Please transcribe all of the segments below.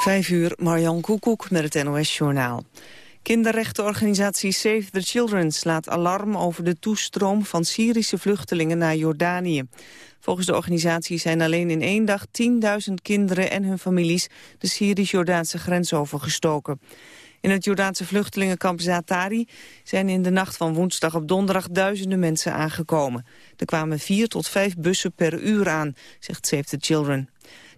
Vijf uur, Marjan Koekoek met het NOS-journaal. Kinderrechtenorganisatie Save the Children slaat alarm over de toestroom van Syrische vluchtelingen naar Jordanië. Volgens de organisatie zijn alleen in één dag 10.000 kinderen en hun families de Syrisch-Jordaanse grens overgestoken. In het Jordaanse vluchtelingenkamp Zatari zijn in de nacht van woensdag op donderdag duizenden mensen aangekomen. Er kwamen vier tot vijf bussen per uur aan, zegt Save the Children.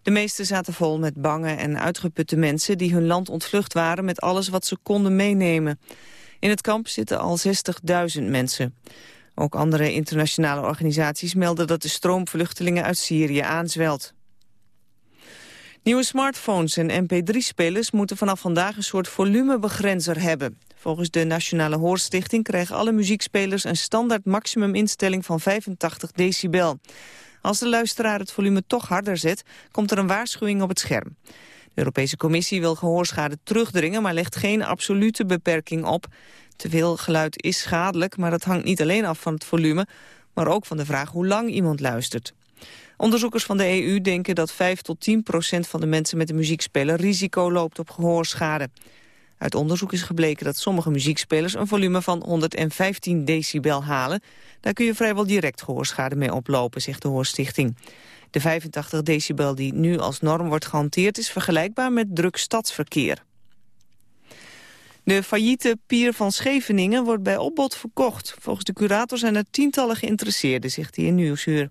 De meeste zaten vol met bange en uitgeputte mensen die hun land ontvlucht waren met alles wat ze konden meenemen. In het kamp zitten al 60.000 mensen. Ook andere internationale organisaties melden dat de stroom vluchtelingen uit Syrië aanzwelt. Nieuwe smartphones en mp3-spelers moeten vanaf vandaag een soort volumebegrenzer hebben. Volgens de Nationale Hoorstichting krijgen alle muziekspelers een standaard maximuminstelling van 85 decibel. Als de luisteraar het volume toch harder zet, komt er een waarschuwing op het scherm. De Europese Commissie wil gehoorschade terugdringen, maar legt geen absolute beperking op. Te veel geluid is schadelijk, maar dat hangt niet alleen af van het volume, maar ook van de vraag hoe lang iemand luistert. Onderzoekers van de EU denken dat 5 tot 10 procent van de mensen met de muziekspeler risico loopt op gehoorschade. Uit onderzoek is gebleken dat sommige muziekspelers een volume van 115 decibel halen. Daar kun je vrijwel direct gehoorschade mee oplopen, zegt de Hoorstichting. De 85 decibel die nu als norm wordt gehanteerd is vergelijkbaar met druk stadsverkeer. De failliete pier van Scheveningen wordt bij opbod verkocht. Volgens de curator zijn er tientallen geïnteresseerden, zegt hij in Nieuwsuur.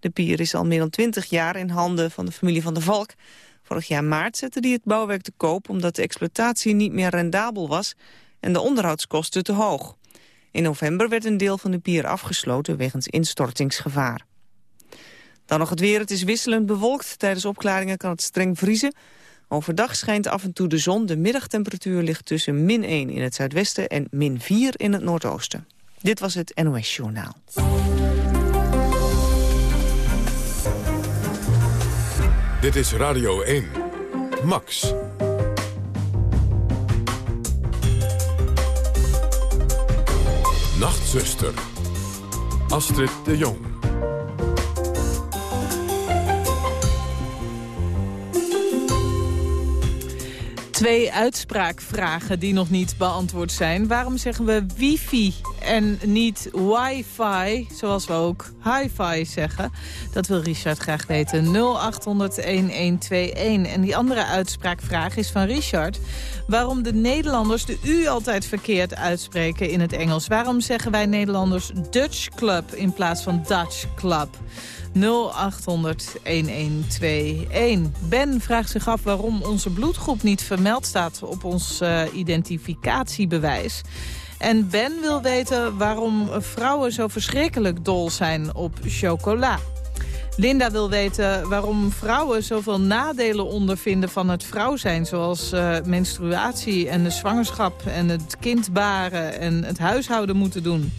De pier is al meer dan twintig jaar in handen van de familie van de Valk. Vorig jaar maart zette hij het bouwwerk te koop omdat de exploitatie niet meer rendabel was en de onderhoudskosten te hoog. In november werd een deel van de pier afgesloten wegens instortingsgevaar. Dan nog het weer. Het is wisselend bewolkt. Tijdens opklaringen kan het streng vriezen. Overdag schijnt af en toe de zon. De middagtemperatuur ligt tussen min 1 in het zuidwesten en min 4 in het noordoosten. Dit was het NOS Journaal. Dit is Radio 1. Max. Nachtzuster. Astrid de Jong. Twee uitspraakvragen die nog niet beantwoord zijn. Waarom zeggen we wifi en niet wifi, zoals we ook hi-fi zeggen? Dat wil Richard graag weten. 0800-1121. En die andere uitspraakvraag is van Richard. Waarom de Nederlanders de U altijd verkeerd uitspreken in het Engels. Waarom zeggen wij Nederlanders Dutch Club in plaats van Dutch Club? 0800 1121. Ben vraagt zich af waarom onze bloedgroep niet vermeld staat op ons uh, identificatiebewijs. En Ben wil weten waarom vrouwen zo verschrikkelijk dol zijn op chocola. Linda wil weten waarom vrouwen zoveel nadelen ondervinden van het vrouw zijn. Zoals uh, menstruatie en de zwangerschap en het kind baren en het huishouden moeten doen.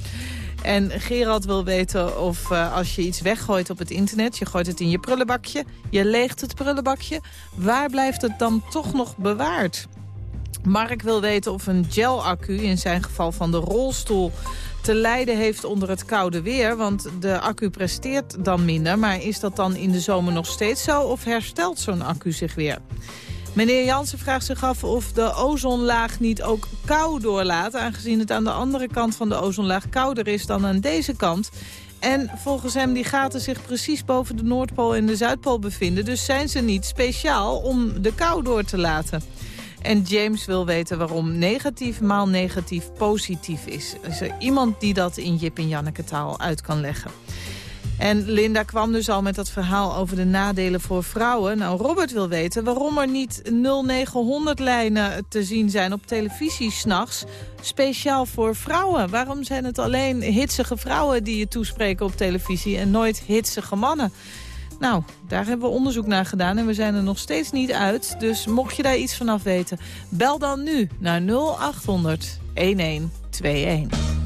En Gerald wil weten of uh, als je iets weggooit op het internet... je gooit het in je prullenbakje, je leegt het prullenbakje... waar blijft het dan toch nog bewaard? Mark wil weten of een gel-accu, in zijn geval van de rolstoel... te lijden heeft onder het koude weer, want de accu presteert dan minder. Maar is dat dan in de zomer nog steeds zo of herstelt zo'n accu zich weer? Meneer Jansen vraagt zich af of de ozonlaag niet ook kou doorlaat... aangezien het aan de andere kant van de ozonlaag kouder is dan aan deze kant. En volgens hem die gaten zich precies boven de Noordpool en de Zuidpool bevinden. Dus zijn ze niet speciaal om de kou door te laten. En James wil weten waarom negatief maal negatief positief is. Is er iemand die dat in Jip en Janneke taal uit kan leggen? En Linda kwam dus al met dat verhaal over de nadelen voor vrouwen. Nou, Robert wil weten waarom er niet 0900-lijnen te zien zijn op televisie s'nachts. Speciaal voor vrouwen. Waarom zijn het alleen hitsige vrouwen die je toespreken op televisie... en nooit hitsige mannen? Nou, daar hebben we onderzoek naar gedaan en we zijn er nog steeds niet uit. Dus mocht je daar iets vanaf weten, bel dan nu naar 0800 1121.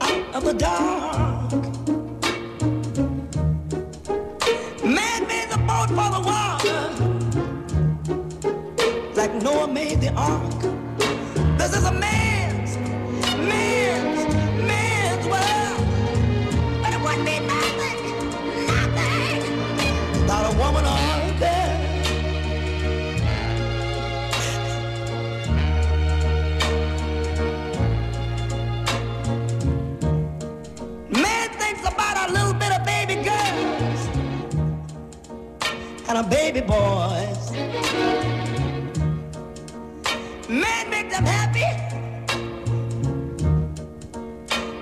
Out of the dark. Man made the boat for the water, like Noah made the ark. Baby boys. Man make them happy,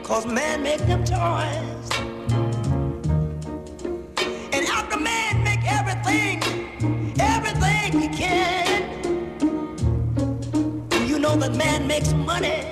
cause man make them toys. And after man make everything, everything he can, Do you know that man makes money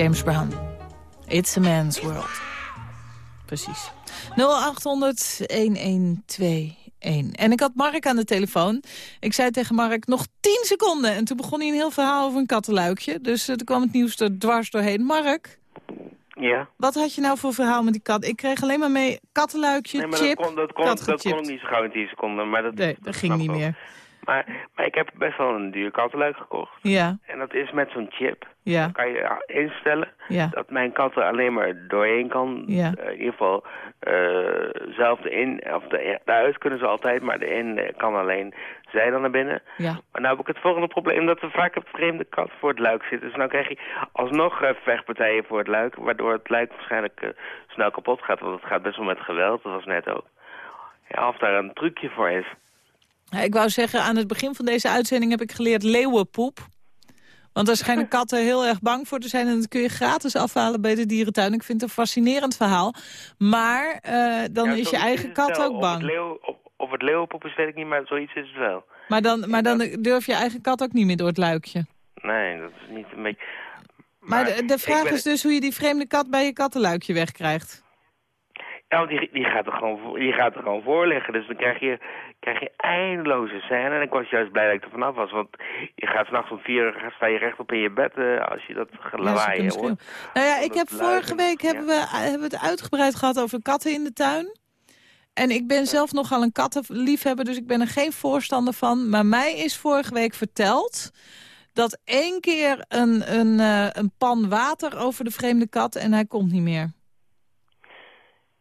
James Brown. It's a man's world. Precies. 0800-1121. En ik had Mark aan de telefoon. Ik zei tegen Mark, nog 10 seconden. En toen begon hij een heel verhaal over een kattenluikje. Dus uh, toen kwam het nieuws er dwars doorheen. Mark, Ja. wat had je nou voor verhaal met die kat? Ik kreeg alleen maar mee kattenluikje, Nee, maar chip, dat kon, dat, kon, kat dat kon niet zo gauw in 10 seconden. Maar dat, Nee, dat ging snap niet meer. Maar, maar ik heb best wel een duur kattenluik gekocht. Ja, En dat is met zo'n chip. ja, kan je instellen ja. dat mijn kat er alleen maar doorheen kan. Ja. Eh, in ieder geval eh, zelf de in, of de, de uit kunnen ze altijd, maar de in eh, kan alleen zij dan naar binnen. ja. Maar nou heb ik het volgende probleem, dat er vaak een vreemde kat voor het luik zit. Dus nou krijg je alsnog eh, vechtpartijen voor het luik, waardoor het luik waarschijnlijk snel kapot gaat. Want het gaat best wel met geweld, dat was net ook. Ja, of daar een trucje voor is. Ik wou zeggen, aan het begin van deze uitzending heb ik geleerd leeuwenpoep. Want daar schijnen katten heel erg bang voor te zijn. En dat kun je gratis afhalen bij de dierentuin. Ik vind het een fascinerend verhaal. Maar eh, dan Ja, is je eigen kat wel. ook Of het, bang. leeuw, of, of het leeuwenpoep is, weet ik niet, maar zoiets is het wel. Maar dan, maar dan durf je eigen kat ook niet meer door het luikje. Nee, dat is niet een beetje... Maar de, de vraag ben- is dus hoe je die vreemde kat bij je kattenluikje wegkrijgt. Ja, want die, die, gaat er gewoon, voor- die gaat er gewoon voor liggen. Dus dan krijg je, krijg je eindeloze scène. En ik was juist blij dat ik er vanaf was. Want je gaat s'nachts om vier uur sta je rechtop in je bed eh, als je dat Ja, gelawaaien kunnen hoort. Nou ja, ik heb vorige week ja. hebben, we, hebben we het uitgebreid gehad over katten in de tuin. En ik ben zelf nogal een kattenliefhebber, dus ik ben er geen voorstander van. Maar mij is vorige week verteld dat één keer een, een, eh, een pan water over de vreemde kat en hij komt niet meer.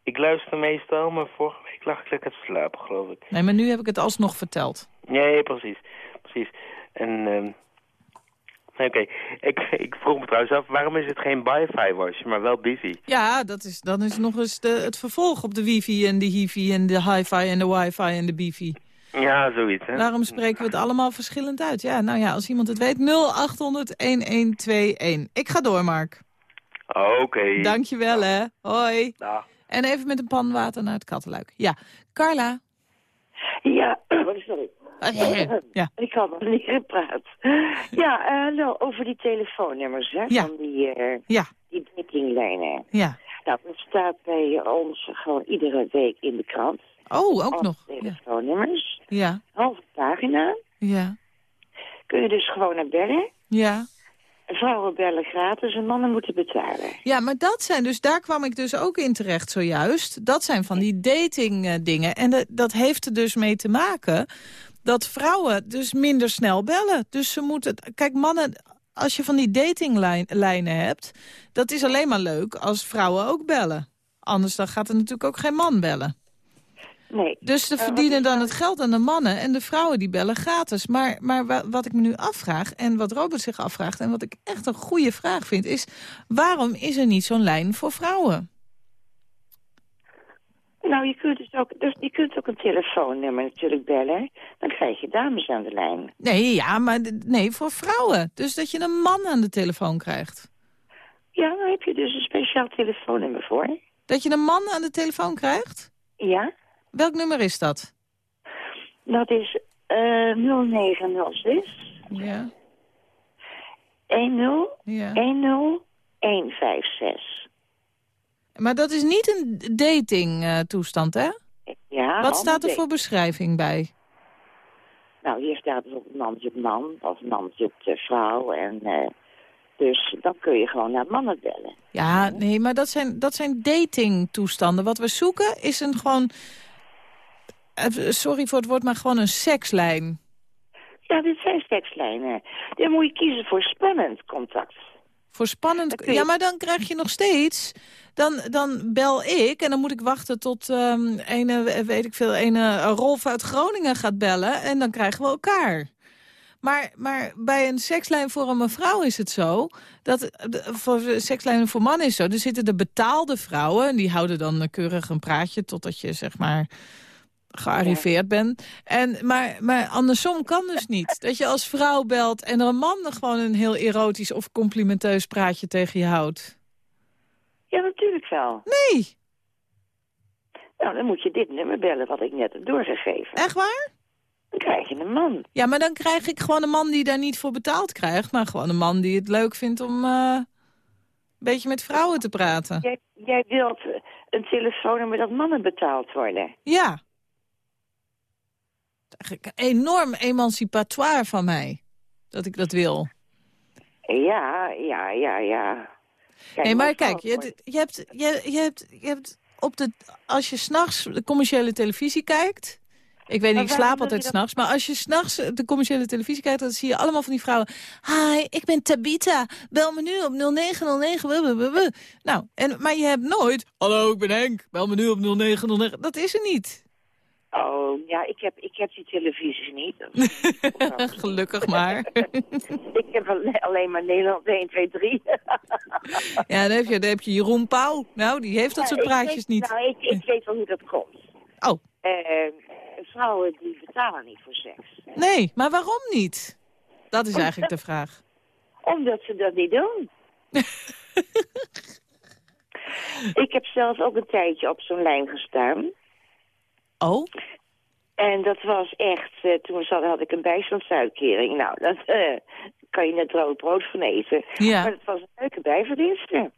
Ik luister meestal, maar vorige week lag ik lekker te slapen, geloof ik. Nee, maar nu heb ik het alsnog verteld. Nee, precies. Precies. En, ehm nee, oké. Ik, ik vroeg me trouwens af, waarom is het geen Wi-Fi wasje, maar wel busy? Ja, dat is, dan is nog eens de, het vervolg op de wifi en de hifi en de hi-fi en de wifi en de bifi. Ja, zoiets, hè? Daarom spreken we het allemaal verschillend uit. Ja, nou ja, als iemand het weet, 0800-1121. Ik ga door, Mark. Oké. Dankjewel, hè. Hoi. Dag. En even met een pan water naar het kattenluik. Ja, Carla. Ja, sorry. Ja, Ik had nog niet gepraat. Ja, eh, nou, over die telefoonnummers, hè, Ja. van die, eh ja, die ja. Nou, dat staat bij ons gewoon iedere week in de krant. Oh, ook Alle nog. Telefoonnummers. ja, Halve pagina. ja. Kun je dus gewoon naar bellen. ja. Vrouwen bellen gratis en mannen moeten betalen. Ja, maar dat zijn dus, daar kwam ik dus ook in terecht zojuist. Dat zijn van die dating eh, dingen. En de- dat heeft er dus mee te maken dat vrouwen dus minder snel bellen. Dus ze moeten, kijk mannen, als je van die datinglijnen hebt... dat is alleen maar leuk als vrouwen ook bellen. Anders dan gaat er natuurlijk ook geen man bellen. Nee. Dus ze Eh, verdienen dan het geld aan de mannen en de vrouwen die bellen gratis. Maar, maar wa- wat ik me nu afvraag en wat Robert zich afvraagt... en wat ik echt een goede vraag vind, is... waarom is er niet zo'n lijn voor vrouwen? Nou, je kunt, dus ook, dus je kunt ook een telefoonnummer natuurlijk bellen. Dan krijg je dames aan de lijn. Nee, ja, maar nee, voor vrouwen. Dus dat je een man aan de telefoon krijgt. Ja, daar heb je dus een speciaal telefoonnummer voor. Dat je een man aan de telefoon krijgt? Ja, Welk nummer is dat? dat is eh 0906 Ja, 10 ja. 10 156. Maar dat is niet een dating eh, hè? Ja, Wat staat er voor beschrijving bij? Nou, hier staat bijvoorbeeld man zoekt man of man zoekt eh, vrouw. En, dus dan kun je gewoon naar mannen bellen. Ja, nee, maar dat zijn, dat zijn datingtoestanden. Wat we zoeken is een gewoon... eh, Sorry voor het woord, maar gewoon een sekslijn. Ja, dit zijn sekslijnen. Dan moet je kiezen voor spannend contact. Voor spannend... Je- Ja, maar dan krijg je nog steeds... Dan, dan bel ik en dan moet ik wachten tot ehm ene, eh, weet ik veel, ene Rolf uit Groningen gaat bellen. En dan krijgen we elkaar. Maar, maar bij een sekslijn voor een mevrouw is het zo... dat voor sekslijnen voor mannen is zo. Er zitten de betaalde vrouwen... en die houden dan keurig een praatje... totdat je zeg maar gearriveerd bent. En, maar, maar andersom kan dus niet. Dat je als vrouw belt en er een man gewoon een heel erotisch of complimenteus praatje tegen je houdt. Ja, natuurlijk wel. Nee, Nou, dan moet je dit nummer bellen wat ik net heb doorgegeven. echt waar? Dan krijg je een man. Ja, maar dan krijg ik gewoon een man die daar niet voor betaald krijgt... maar gewoon een man die het leuk vindt om eh, een beetje met vrouwen te praten. Jij, jij wilt eh, een telefoonnummer dat mannen betaald worden. Ja. Eigenlijk enorm emancipatoire van mij, dat ik dat wil. Ja, ja, ja, ja. Kijk, nee, maar kijk, je, je, hebt, je, je, hebt, je hebt op de... Als je s'nachts de commerciële televisie kijkt... Ik weet niet, ik slaap altijd s'nachts. Maar als je s'nachts de commerciële televisie kijkt... dan zie je allemaal van die vrouwen... Hi, ik ben Tabita. Bel me nu op 0909. blablabla." Nou, en, maar je hebt nooit... Hallo, ik ben Henk. Bel me nu op 0909. Dat is er niet. Oh, ja, ik heb, ik heb die televisies niet. Gelukkig maar. ik heb alle- alleen maar Nederland 1, 2, 3. ja, dan heb, je, dan heb je Jeroen Pauw. Nou, die heeft dat soort praatjes weet- niet. Nou, ik, ik weet wel hoe dat komt. Oh, Eh, vrouwen die betalen niet voor seks. nee, maar waarom niet? Dat is eigenlijk de vraag. Omdat ze dat niet doen. ik heb zelf ook een tijdje op zo'n lijn gestaan. Oh? En dat was echt, eh, toen zat, had ik een bijstandsuitkering. Nou, dat eh, kan je net droog brood van eten. Ja. Maar het was een leuke bijverdienste.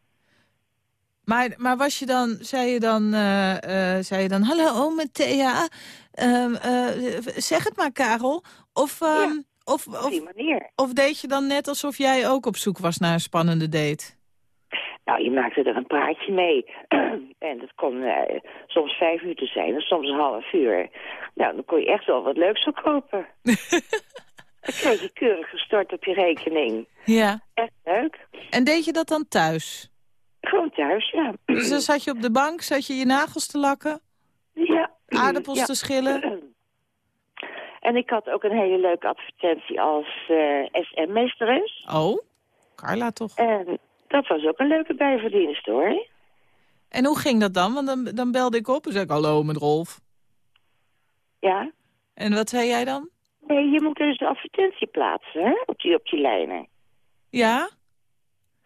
Maar, maar was je dan, zei je dan, eh, zei je dan, hallo met Thea, Ehm, eh, zeg het maar Karel. Of, Ja, of, Op of, die manier. of deed je dan net alsof jij ook op zoek was naar een spannende date? Nou, je maakte er een praatje mee. en dat kon eh, soms vijf minuten zijn, en soms een half uur. Nou, dan kon je echt wel wat leuks verkopen. dan kreeg je keurig gestort op je rekening. Ja. Echt leuk. En deed je dat dan thuis? Gewoon thuis, ja. Dus dan zat je op de bank, zat je je nagels te lakken, ja. aardappels Ja. te schillen. En ik had ook een hele leuke advertentie als eh SM-meesteres. Oh, Carla toch? En dat was ook een leuke bijverdienste, hoor. En hoe ging dat dan? Want dan, dan belde ik op en zei ik hallo met Rolf. Ja. En wat zei jij dan? Nee, je moet dus de advertentie plaatsen, hè? Op die, op die lijnen. Ja?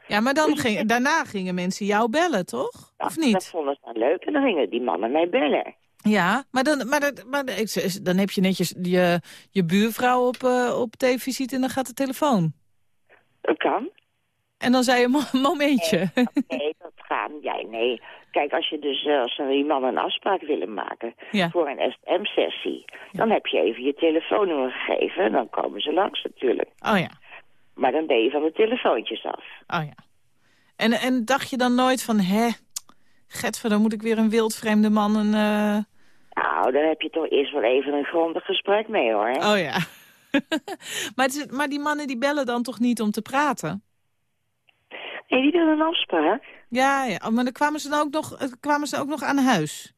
Ja, maar dan ging, daarna gingen mensen jou bellen, toch? Of niet? Dat vonden ze dan leuk en dan gingen die mannen mij bellen. Ja, maar dan, maar dat, maar dan heb je netjes je, je buurvrouw op, eh, op tv-visite en dan gaat de telefoon. Dat kan. En dan zei je mo- momentje. Nee, dat gaat jij. Nee. Kijk, als je dus eh, als die mannen een afspraak willen maken Ja. voor een SM-sessie, dan heb je even je telefoonnummer gegeven en dan komen ze langs natuurlijk. Oh ja, Maar dan ben je van de telefoontjes af. oh ja. En, en dacht je dan nooit van, hè, Getver, dan moet ik weer een wildvreemde man een... eh, Nou, daar heb je toch eerst wel even een grondig gesprek mee hoor. Oh ja. maar, is- maar die mannen die bellen dan toch niet om te praten? Nee, die willen een afspraak. Ja, ja. Oh, maar dan kwamen ze dan ook nog, eh, kwamen ze ook nog aan huis?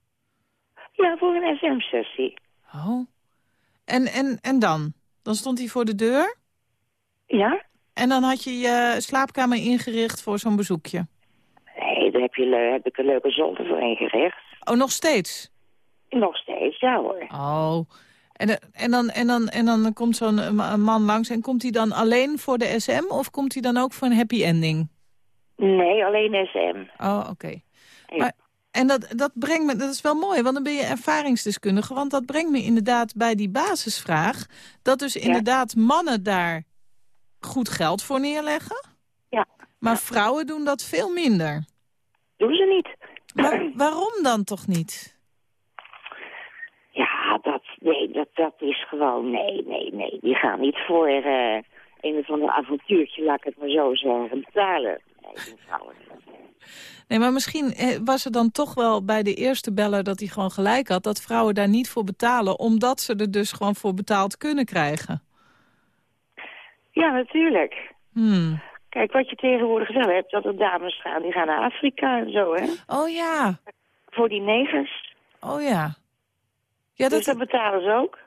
Ja, voor een SM-sessie. Oh. En, en, en dan? Dan stond hij voor de deur Ja? en dan had je je slaapkamer ingericht voor zo'n bezoekje. Nee, daar heb, je, heb ik een leuke zolder voor ingericht. Oh, nog steeds? Nog steeds, ja hoor. Oh. En, en, dan, en, dan, en dan komt zo'n eh, ma- man langs en komt hij dan alleen voor de SM of komt hij dan ook voor een happy ending? Nee, alleen SM. Oh, oké. Ja. En dat, dat brengt me, dat is wel mooi, want dan ben je ervaringsdeskundige. Want dat brengt me inderdaad bij die basisvraag. Dat dus inderdaad mannen daar goed geld voor neerleggen. Ja. Maar vrouwen doen dat veel minder. Doen ze niet. Maar waarom dan toch niet? Ja, dat, nee, dat, dat is gewoon, nee, nee, nee. Die gaan niet voor eh, een of ander avontuurtje, laat ik het maar zo zeggen, betalen. Nee, maar misschien eh, was er dan toch wel bij de eerste beller dat hij gewoon gelijk had... dat vrouwen daar niet voor betalen, omdat ze er dus gewoon voor betaald kunnen krijgen. Ja, natuurlijk. Hmm. Kijk, wat je tegenwoordig wel hebt, dat er dames gaan, die gaan naar Afrika en zo, hè. Oh ja, Voor die negers. oh ja. Ja, Dus dat, dat betalen ze ook.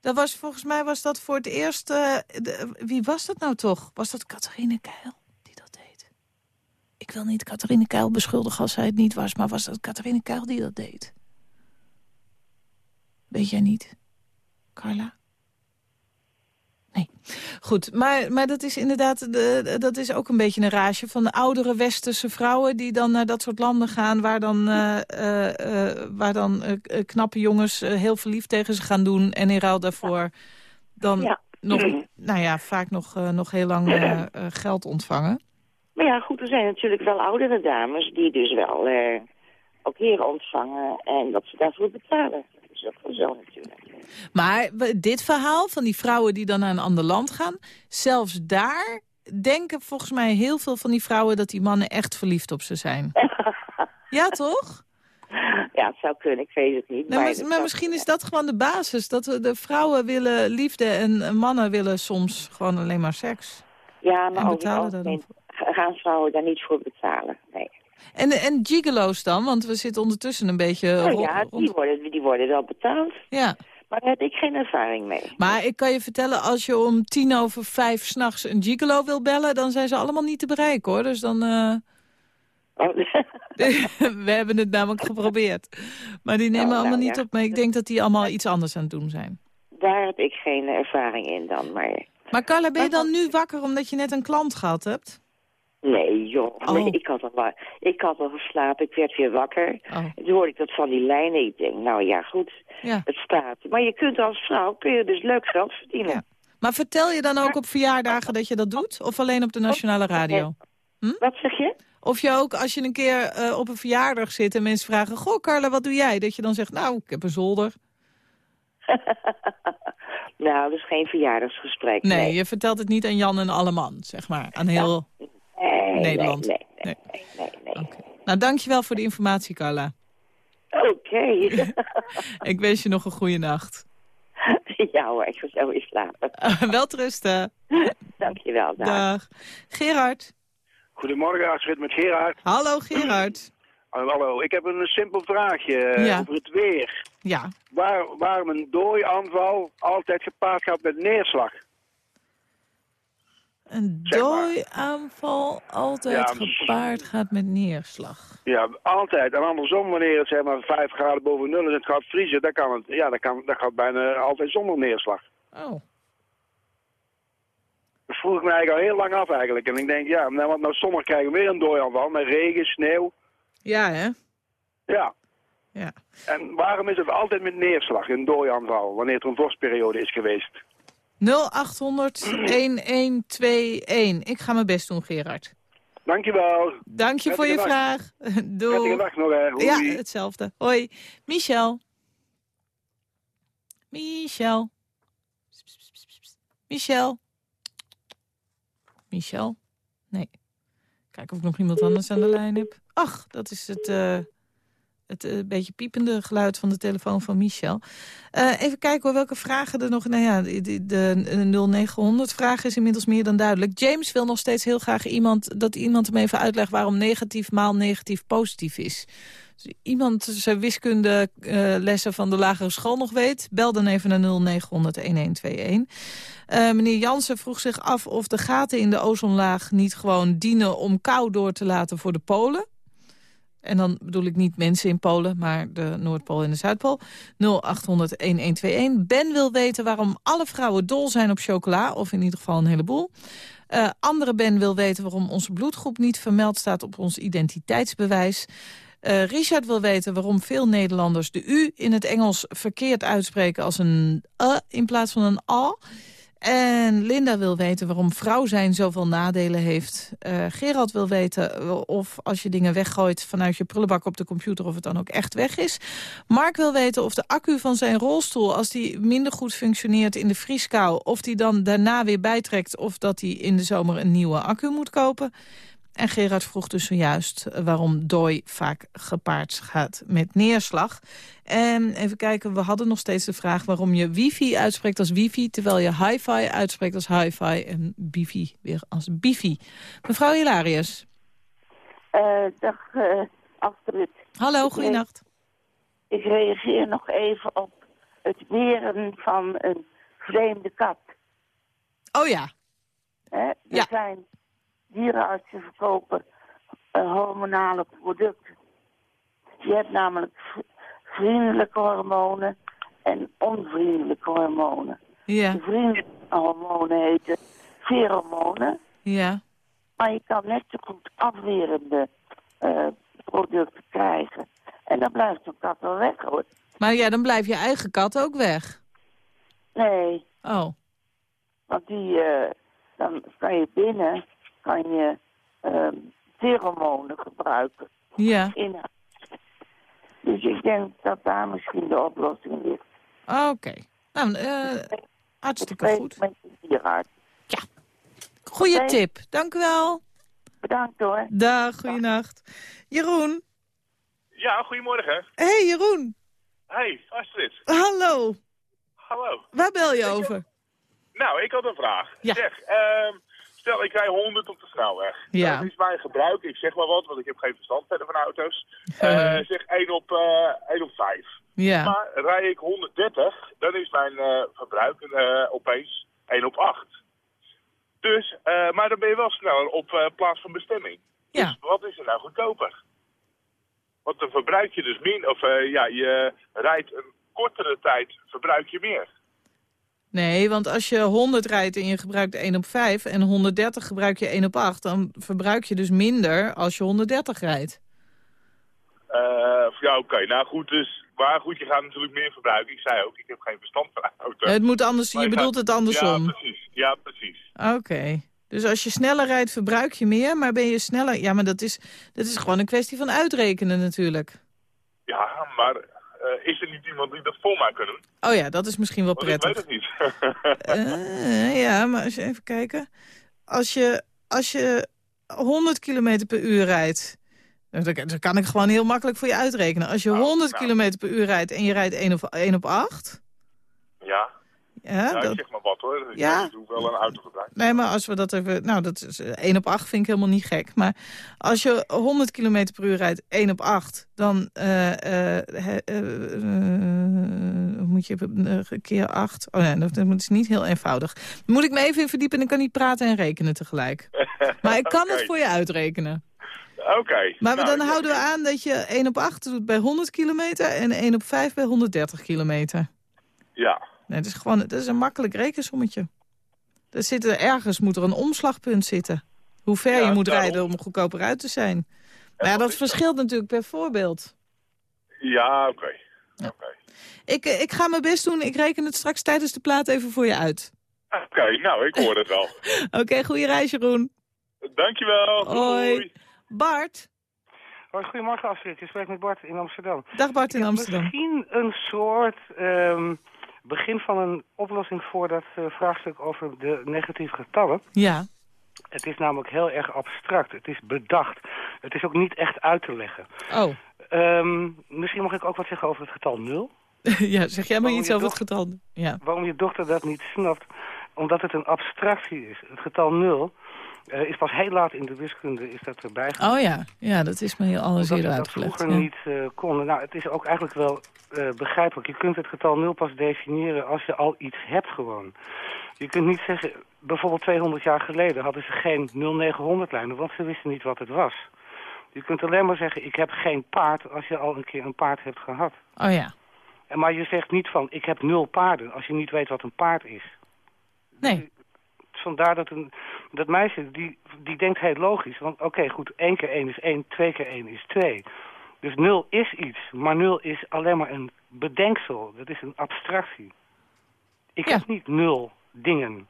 dat was, volgens mij was dat voor het eerst... de- wie was dat nou toch? Was dat Catharine Keil? Ik wil niet Catharine Keil beschuldigen als zij het niet was... maar was dat Catharine Keil die dat deed? Weet jij niet, Carla? Nee. Goed, maar, maar dat is inderdaad de, dat is ook een beetje een rage van de oudere westerse vrouwen... die dan naar dat soort landen gaan waar dan, eh, eh, eh, waar dan knappe jongens heel verliefd tegen ze gaan doen... en in ruil daarvoor dan Ja. nog, nou ja, vaak nog, nog heel lang geld ontvangen. Maar ja, goed, er zijn natuurlijk wel oudere dames die dus wel eh, ook heren ontvangen en dat ze daarvoor betalen. Dat is ook wel zo natuurlijk. Maar dit verhaal van die vrouwen die dan naar een ander land gaan... zelfs daar denken volgens mij heel veel van die vrouwen... dat die mannen echt verliefd op ze zijn. Ja, toch? Ja, het zou kunnen, ik weet het niet. Nou, maar, misschien is dat gewoon de basis. Dat de vrouwen willen liefde en mannen willen soms gewoon alleen maar seks. Ja, en maar het betalen gaan vrouwen daar niet voor betalen. Nee. En, en gigolo's dan? Want we zitten ondertussen een beetje Nou ro- ja, rond- die worden, die worden wel betaald. Ja. Maar daar heb ik geen ervaring mee. Maar ik kan je vertellen, als je om tien over vijf s'nachts een gigolo wil bellen... dan zijn ze allemaal niet te bereiken, hoor. Dus dan... eh, Oh, we hebben het namelijk geprobeerd. Maar die nemen Nou, allemaal nou, niet ja. op. Maar ik denk dat die allemaal iets anders aan het doen zijn. daar heb ik geen ervaring in dan. Maar Maar Carla, ben je dan nu wakker omdat je net een klant gehad hebt? Nee, joh. Oh. Nee, ik, had al, ik had al geslapen, ik werd weer wakker. Oh, En toen hoorde ik dat van die lijnen. Ik denk, nou ja, goed, ja. het staat. Maar je kunt als vrouw, kun je dus leuk geld verdienen. Ja. Maar vertel je dan ook op verjaardagen dat je dat doet? Of alleen op de nationale radio? Wat zeg je? Of je ook, als je een keer eh, op een verjaardag zit en mensen vragen... Goh, Carla, wat doe jij? Dat je dan zegt, nou, ik heb een zolder. nou, dus geen verjaardagsgesprek. Nee, nee. je vertelt het niet aan Jan en alle man, zeg maar. Aan heel... Nee, Nederland. Nee, nee, Nee. nee, nee. nee. Nou, dankjewel voor de informatie, Carla. Oké. Ik wens je nog een goede nacht. ja hoor, ik ga zo weer slapen. Wel rusten. Dankjewel. Dag. Dag. Gerard. Goedemorgen, Astrid met Gerard. Hallo, Gerard. Uh, hallo, ik heb een simpel vraagje eh, Ja. over het weer. Ja, Waar, waarom een dooiaanval altijd gepaard gaat met neerslag? Een dooiaanval altijd Ja, gepaard gaat met neerslag. Ja, altijd. En andersom, wanneer het zeg maar 5 graden boven nul is en het gaat vriezen, dan, kan het, ja, dan, kan, dan gaat het bijna altijd zonder neerslag. Oh. Dat vroeg ik me eigenlijk al heel lang af eigenlijk. En ik denk, ja, nou, want nou zomer krijgen we weer een dooiaanval met regen, sneeuw. Ja, hè? Ja. Ja. En waarom is het altijd met neerslag, een dooiaanval, wanneer het een vorstperiode is geweest? 0800 1121. Ik ga mijn best doen, Gerard. Dankjewel. Dank je voor je dag. vraag. Prettige Doei. dag nog, hè. Hoi. Ja, hetzelfde. Hoi. Michel. Michel. Michel. Michel? Nee. Kijk of ik nog iemand anders aan de lijn heb. Ach, dat is het, eh, Het eh, beetje piepende geluid van de telefoon van Michel. Eh, even kijken welke vragen er nog... Nou ja, de, de, de 0900 vraag is inmiddels meer dan duidelijk. James wil nog steeds heel graag iemand, dat iemand hem even uitlegt... waarom negatief maal negatief positief is. Dus iemand zijn wiskunde eh, lessen van de lagere school nog weet... bel dan even naar 0900-1121. Eh, meneer Jansen vroeg zich af of de gaten in de ozonlaag niet gewoon dienen... om kou door te laten voor de Polen. En dan bedoel ik niet mensen in Polen, maar de Noordpool en de Zuidpool. 0800-1121. Ben wil weten waarom alle vrouwen dol zijn op chocola, of in ieder geval een heleboel. Eh, andere Ben wil weten waarom onze bloedgroep niet vermeld staat op ons identiteitsbewijs. Eh, Richard wil weten waarom veel Nederlanders de U in het Engels verkeerd uitspreken als een E in plaats van een A. En Linda wil weten waarom vrouw zijn zoveel nadelen heeft. Uh, Gerald wil weten of als je dingen weggooit vanuit je prullenbak op de computer... of het dan ook echt weg is. Mark wil weten of de accu van zijn rolstoel... als die minder goed functioneert in de vrieskou... of die dan daarna weer bijtrekt... of dat hij in de zomer een nieuwe accu moet kopen. En Gerard vroeg dus zojuist waarom dooi vaak gepaard gaat met neerslag. En even kijken, we hadden nog steeds de vraag waarom je wifi uitspreekt als wifi... terwijl je hi-fi uitspreekt als hi-fi en bifi weer als bifi. Mevrouw Hilarius. Uh, dag uh, Astrid. Hallo, goeienacht. Ik reageer nog even op het weren van een vreemde kat. Oh ja. Er Ja. zijn dierenartsen verkopen uh, hormonale producten. Je hebt namelijk vriendelijke hormonen en onvriendelijke hormonen. Ja, De vriendelijke hormonen heten pheromonen, ja. maar je kan net zo goed afwerende eh, producten krijgen. En dan blijft een kat wel weg hoor. Maar ja, dan blijft je eigen kat ook weg. Nee, Oh, want die, eh, dan kan je binnen kan je ehm pheromonen gebruiken. ja. in. Dus ik denk dat daar misschien de oplossing ligt. Oké. Nou, eh, hartstikke goed. Met dierenarts. Goeie tip. Dank u wel. Bedankt hoor. Dag, goeienacht. Jeroen. Ja, goedemorgen. hey, Jeroen. Hey, Astrid. Hallo. Hallo. Waar bel je over? Nou, ik had een vraag. Ja. Zeg, ehm, stel ik rij 100 op de snelweg. Ja. Dat is mijn gebruik. Ik zeg maar wat, want ik heb geen verstand verder van auto's. Eh, zeg 1 op, eh 1 op 5. Ja. Maar rij ik 130, dan is mijn eh, verbruik eh, opeens 1 op 8. Dus, eh, maar dan ben je wel sneller op eh, plaats van bestemming. Ja. Dus wat is er nou goedkoper? Want dan verbruik je dus min, of eh, ja, je rijdt een kortere tijd, verbruik je meer. Nee, want als je 100 rijdt en je gebruikt 1 op 5... en 130 gebruik je 1 op 8... dan verbruik je dus minder als je 130 rijdt. Eh, ja, oké. Nou goed, dus, maar goed, je gaat natuurlijk meer verbruiken. Ik zei ook, ik heb geen verstand van auto. Het moet anders, je je bedoelt gaat- het andersom. Ja, precies. Ja, precies. Oké. Dus als je sneller rijdt, verbruik je meer, maar ben je sneller... Ja, maar dat is, dat is gewoon een kwestie van uitrekenen natuurlijk. Ja, maar is er niet iemand die dat voor mij kan doen? Oh ja, dat is misschien wel Want ik prettig. weet het niet. Eh, ja, maar als je even kijken. Als je, als je 100 km per uur rijdt... Dan, dan kan ik gewoon heel makkelijk voor je uitrekenen. Als je Nou, 100 nou. km per uur rijdt en je rijdt 1 op, 1 op 8... ja, Ja, ja dat, zeg maar wat hoor. Ik Ja. niet hoeveel een auto nee, maar als we dat even... Nou, dat is, eh, 1 op 8 vind ik helemaal niet gek. Maar als je 100 km per uur rijdt, 1 op 8... dan he- eh, eh, moet je keer 8... Oh nee, dat, dat is niet heel eenvoudig. Dan moet ik me even in verdiepen en ik kan niet praten en rekenen tegelijk. Maar ik kan het voor je uitrekenen. Oké. Maar Nou, dan houden we aan dat je 1 op 8 doet bij 100 kilometer... en 1 op 5 bij 130 kilometer. Ja, Nee, dat is gewoon dat is een makkelijk rekensommetje. Er zit er, ergens moet er een omslagpunt zitten. Hoe ver Ja, je moet daarom. rijden om goedkoper uit te zijn. Maar ja, dat verschilt natuurlijk per voorbeeld. ja oké. Oké, Ik, eh, ik ga mijn best doen. Ik reken het straks tijdens de plaat even voor je uit. Oké, nou, ik hoor het wel. Oké, goede reis Jeroen. Dankjewel. Hoi. Bart. Hoi, goedemorgen Astrid. Je spreekt met Bart in Amsterdam. Dag Bart in Amsterdam. Misschien een soort ehm, begin van een oplossing voor dat eh, vraagstuk over de negatieve getallen. Ja. Het is namelijk heel erg abstract. Het is bedacht. Het is ook niet echt uit te leggen. Oh, Ehm, misschien mag ik ook wat zeggen over het getal 0. ja, zeg jij maar Waarom iets over het getal. Ja. Waarom je dochter dat niet snapt? Omdat het een abstractie is. Het getal 0 eh, is pas heel laat in de wiskunde is dat erbij gekomen. Oh ja, ja, dat is me heel alles eerder we dat uitgelegd. vroeger ja. niet eh, konden. Nou, het is ook eigenlijk wel eh, begrijpelijk. Je kunt het getal 0 pas definiëren als je al iets hebt gewoon. Je kunt niet zeggen, bijvoorbeeld 200 jaar geleden hadden ze geen 0900-lijnen, want ze wisten niet wat het was. Je kunt alleen maar zeggen, ik heb geen paard als je al een keer een paard hebt gehad. Oh ja. En maar je zegt niet van, ik heb nul paarden, als je niet weet wat een paard is. Nee. Vandaar dat een, dat meisje, die, die denkt heel logisch. Want oké, goed, één keer één is één, twee keer één is twee. Dus nul is iets, maar nul is alleen maar een bedenksel. Dat is een abstractie. Ik heb niet nul dingen.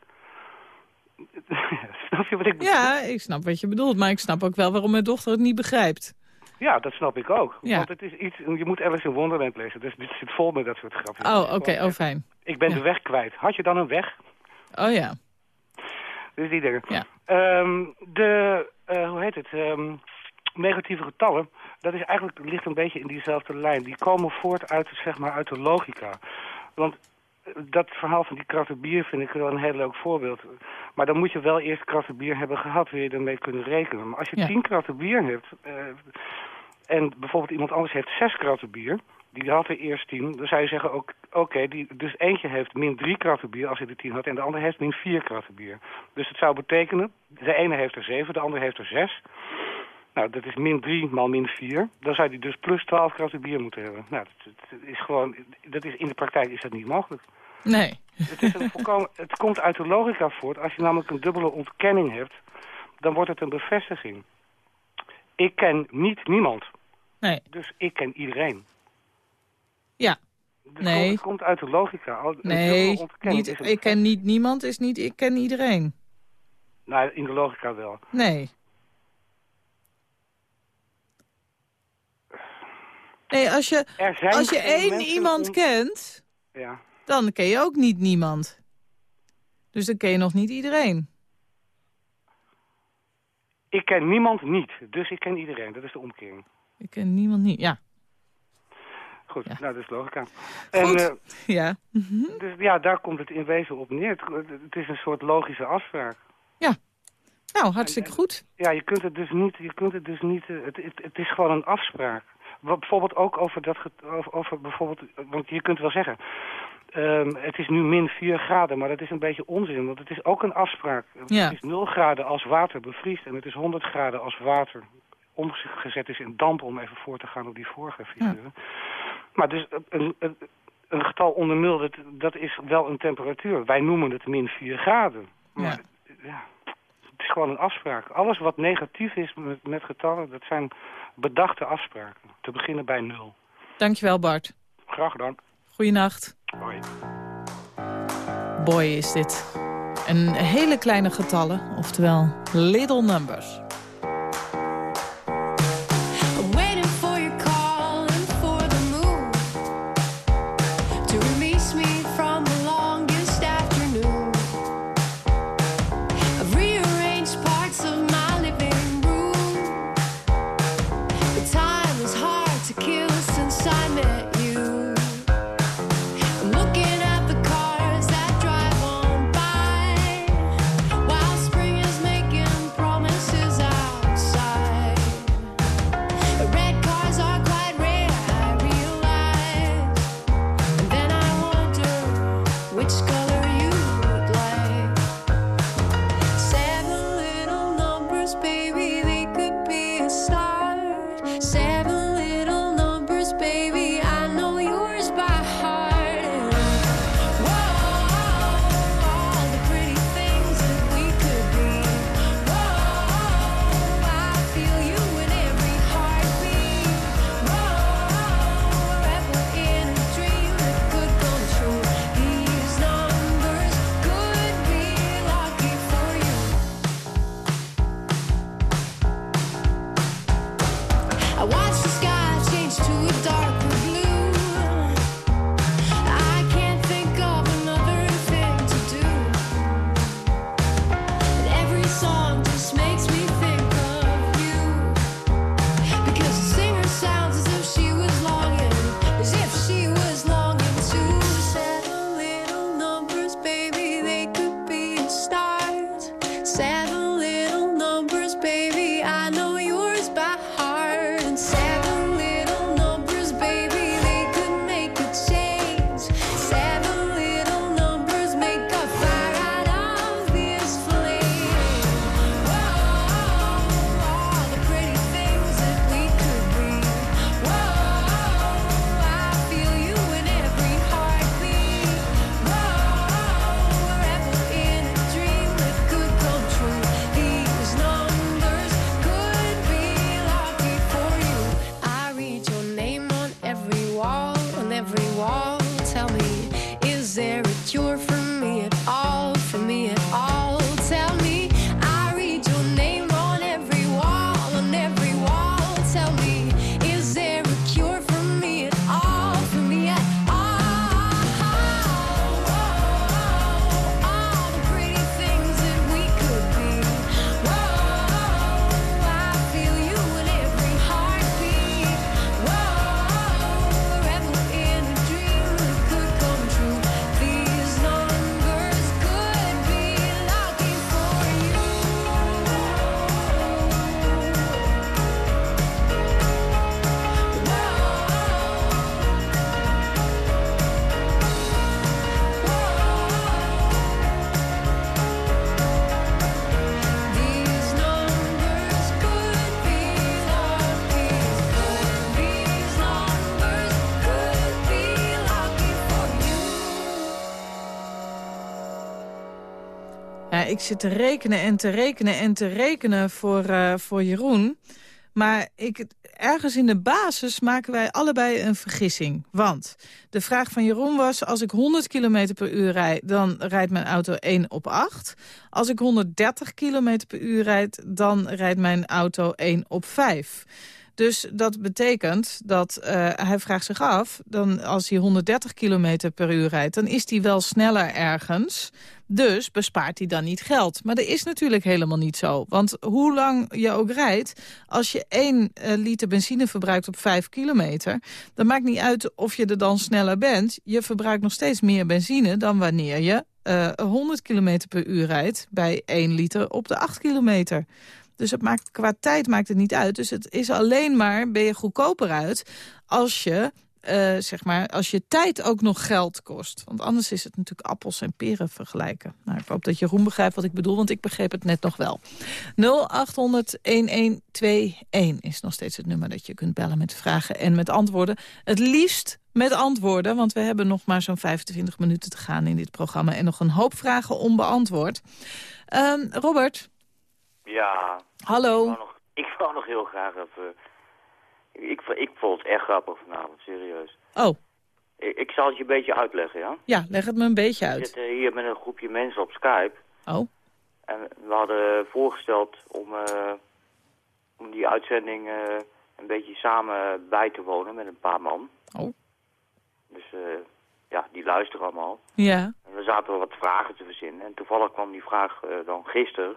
snap je wat ik bedoel? Ja, ik snap wat je bedoelt. Maar ik snap ook wel waarom mijn dochter het niet begrijpt. Ja, dat snap ik ook. Ja. Want het is iets, je moet Alice in Wonderland lezen. Dus dit zit vol met dat soort grapjes. Oh, oké. Oh, fijn. Ik ben de weg kwijt. Had je dan een weg? Oh ja. Dus die dingen. Ja. Ehm, de, eh, hoe heet het, Ehm, negatieve getallen, dat is eigenlijk, ligt een beetje in diezelfde lijn. Die komen voort uit, zeg maar, uit de logica. Want eh, dat verhaal van die kratten bier vind ik wel een heel leuk voorbeeld. Maar dan moet je wel eerst kratten bier hebben gehad, wil je ermee kunnen rekenen. Maar als je Ja. tien kratten bier hebt, eh, en bijvoorbeeld iemand anders heeft zes kratten bier, die had er eerst tien, dan zou je zeggen ook, oké, die dus eentje heeft min drie kratten bier als hij er tien had, en de ander heeft min vier kratten bier. Dus het zou betekenen, de ene heeft er zeven, de ander heeft er zes. Nou, dat is min 3 maal min 4. Dan zou die dus plus 12 kratten bier moeten hebben. Nou, dat, dat is gewoon, dat is, in de praktijk is dat niet mogelijk. Nee. Het, is een volkomen, het komt uit de logica voort. Als je namelijk een dubbele ontkenning hebt, dan wordt het een bevestiging. Ik ken niet niemand. Nee. Dus ik ken iedereen. Ja. Dus Nee. Het komt uit de logica. Nee, niet, ik ken niet niemand is niet ik ken iedereen. Nou, in de logica wel. Nee. Nee, als je, als je één iemand om- kent, Ja. dan ken je ook niet niemand. Dus dan ken je nog niet iedereen. Ik ken niemand niet, dus ik ken iedereen. Dat is de omkering. Ik ken niemand niet, ja. Goed, nou, dat is logica. Goed. En, eh, ja. dus ja, daar komt het in wezen op neer. Het, het is een soort logische afspraak. Nou, hartstikke goed. Ja, je kunt het dus niet, je kunt het dus niet, eh, het, het, het is gewoon een afspraak. Wat bijvoorbeeld ook over dat, over, over bijvoorbeeld, want je kunt wel zeggen, ehm, het is nu min 4 graden, maar dat is een beetje onzin, want het is ook een afspraak. Ja. Het is 0 graden als water bevriest en het is 100 graden als water omgezet is in damp, om even voor te gaan op die vorige figuren. Maar dus een, een, een getal onder nul, dat, dat is wel een temperatuur. Wij noemen het min 4 graden. Maar ja, het is gewoon een afspraak. Alles wat negatief is met, met getallen, dat zijn bedachte afspraken. Te beginnen bij nul. Dankjewel Bart. Graag gedaan. Goeienacht. Hoi. Boy is dit. Een hele kleine getallen, oftewel little numbers. Ja, ik zit te rekenen en te rekenen en te rekenen voor, eh, voor Jeroen. Maar ik, ergens in de basis maken wij allebei een vergissing. Want de vraag van Jeroen was... als ik 100 km per uur rijd, dan rijdt mijn auto 1 op 8. Als ik 130 km per uur rijd, dan rijdt mijn auto 1 op 5. Dus dat betekent dat eh, hij vraagt zich af... Dan als hij 130 km per uur rijdt, dan is hij wel sneller ergens... Dus bespaart hij dan niet geld. Maar dat is natuurlijk helemaal niet zo. Want hoe lang je ook rijdt, als je 1 liter benzine verbruikt op 5 kilometer... dan maakt niet uit of je er dan sneller bent. Je verbruikt nog steeds meer benzine dan wanneer je eh 100 kilometer per uur rijdt... bij 1 liter op de 8 kilometer. Dus het maakt, qua tijd maakt het niet uit. Dus het is alleen maar, ben je goedkoper uit... als je eh, zeg maar, als je tijd ook nog geld kost. Want anders is het natuurlijk appels en peren vergelijken. Nou, ik hoop dat Jeroen begrijpt wat ik bedoel, want ik begreep het net nog wel. 0800-1121 is nog steeds het nummer dat je kunt bellen met vragen en met antwoorden. Het liefst met antwoorden, want we hebben nog maar zo'n 25 minuten te gaan in dit programma... en nog een hoop vragen onbeantwoord. Ehm, Robert, Ja. Hallo. Ik wou nog, ik wou nog heel graag even... Ik, ik vond het echt grappig vanavond, serieus. oh, Ik, ik zal het je een beetje uitleggen, ja? ja, leg het me een beetje We uit. zitten hier met een groepje mensen op Skype. Oh, En we hadden voorgesteld om, eh, om die uitzending eh, een beetje samen bij te wonen met een paar man. Oh. Dus eh, ja, die luisteren allemaal. ja. En we zaten wel wat vragen te verzinnen. En toevallig kwam die vraag dan gisteren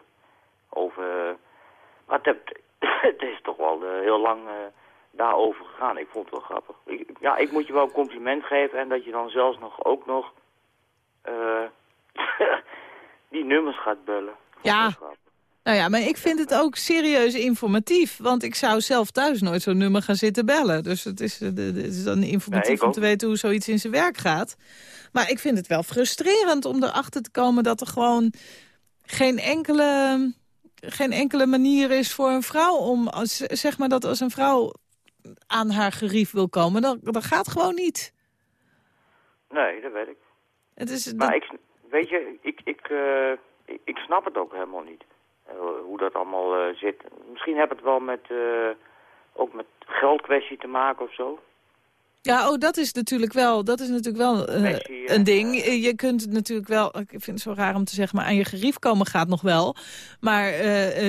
over... maar het, het is toch wel heel lang daarover gegaan. Ik vond het wel grappig. Ik, ja, ik moet je wel een compliment geven. En dat je dan zelfs nog ook nog eh, die nummers gaat bellen. Ja. Nou ja, maar ik vind het ook serieus informatief. Want ik zou zelf thuis nooit zo'n nummer gaan zitten bellen. Dus het is, eh, het is dan informatief Ja, om te weten hoe zoiets in zijn werk gaat. Maar ik vind het wel frustrerend om erachter te komen dat er gewoon geen enkele, geen enkele manier is voor een vrouw om... als- Zeg maar dat als een vrouw aan haar gerief wil komen, dat, dat gaat gewoon niet. Nee, dat weet ik. Het is, Maar ik, weet je, ik, ik, eh, ik, ik snap het ook helemaal niet. eh, hoe dat allemaal eh, zit. Misschien heb het wel met, ook met geldkwestie te maken of zo. Ja, oh, dat is natuurlijk wel, dat is natuurlijk wel een ding. Je kunt natuurlijk wel, ik vind het zo raar om te zeggen, maar aan je gerief komen gaat nog wel. Maar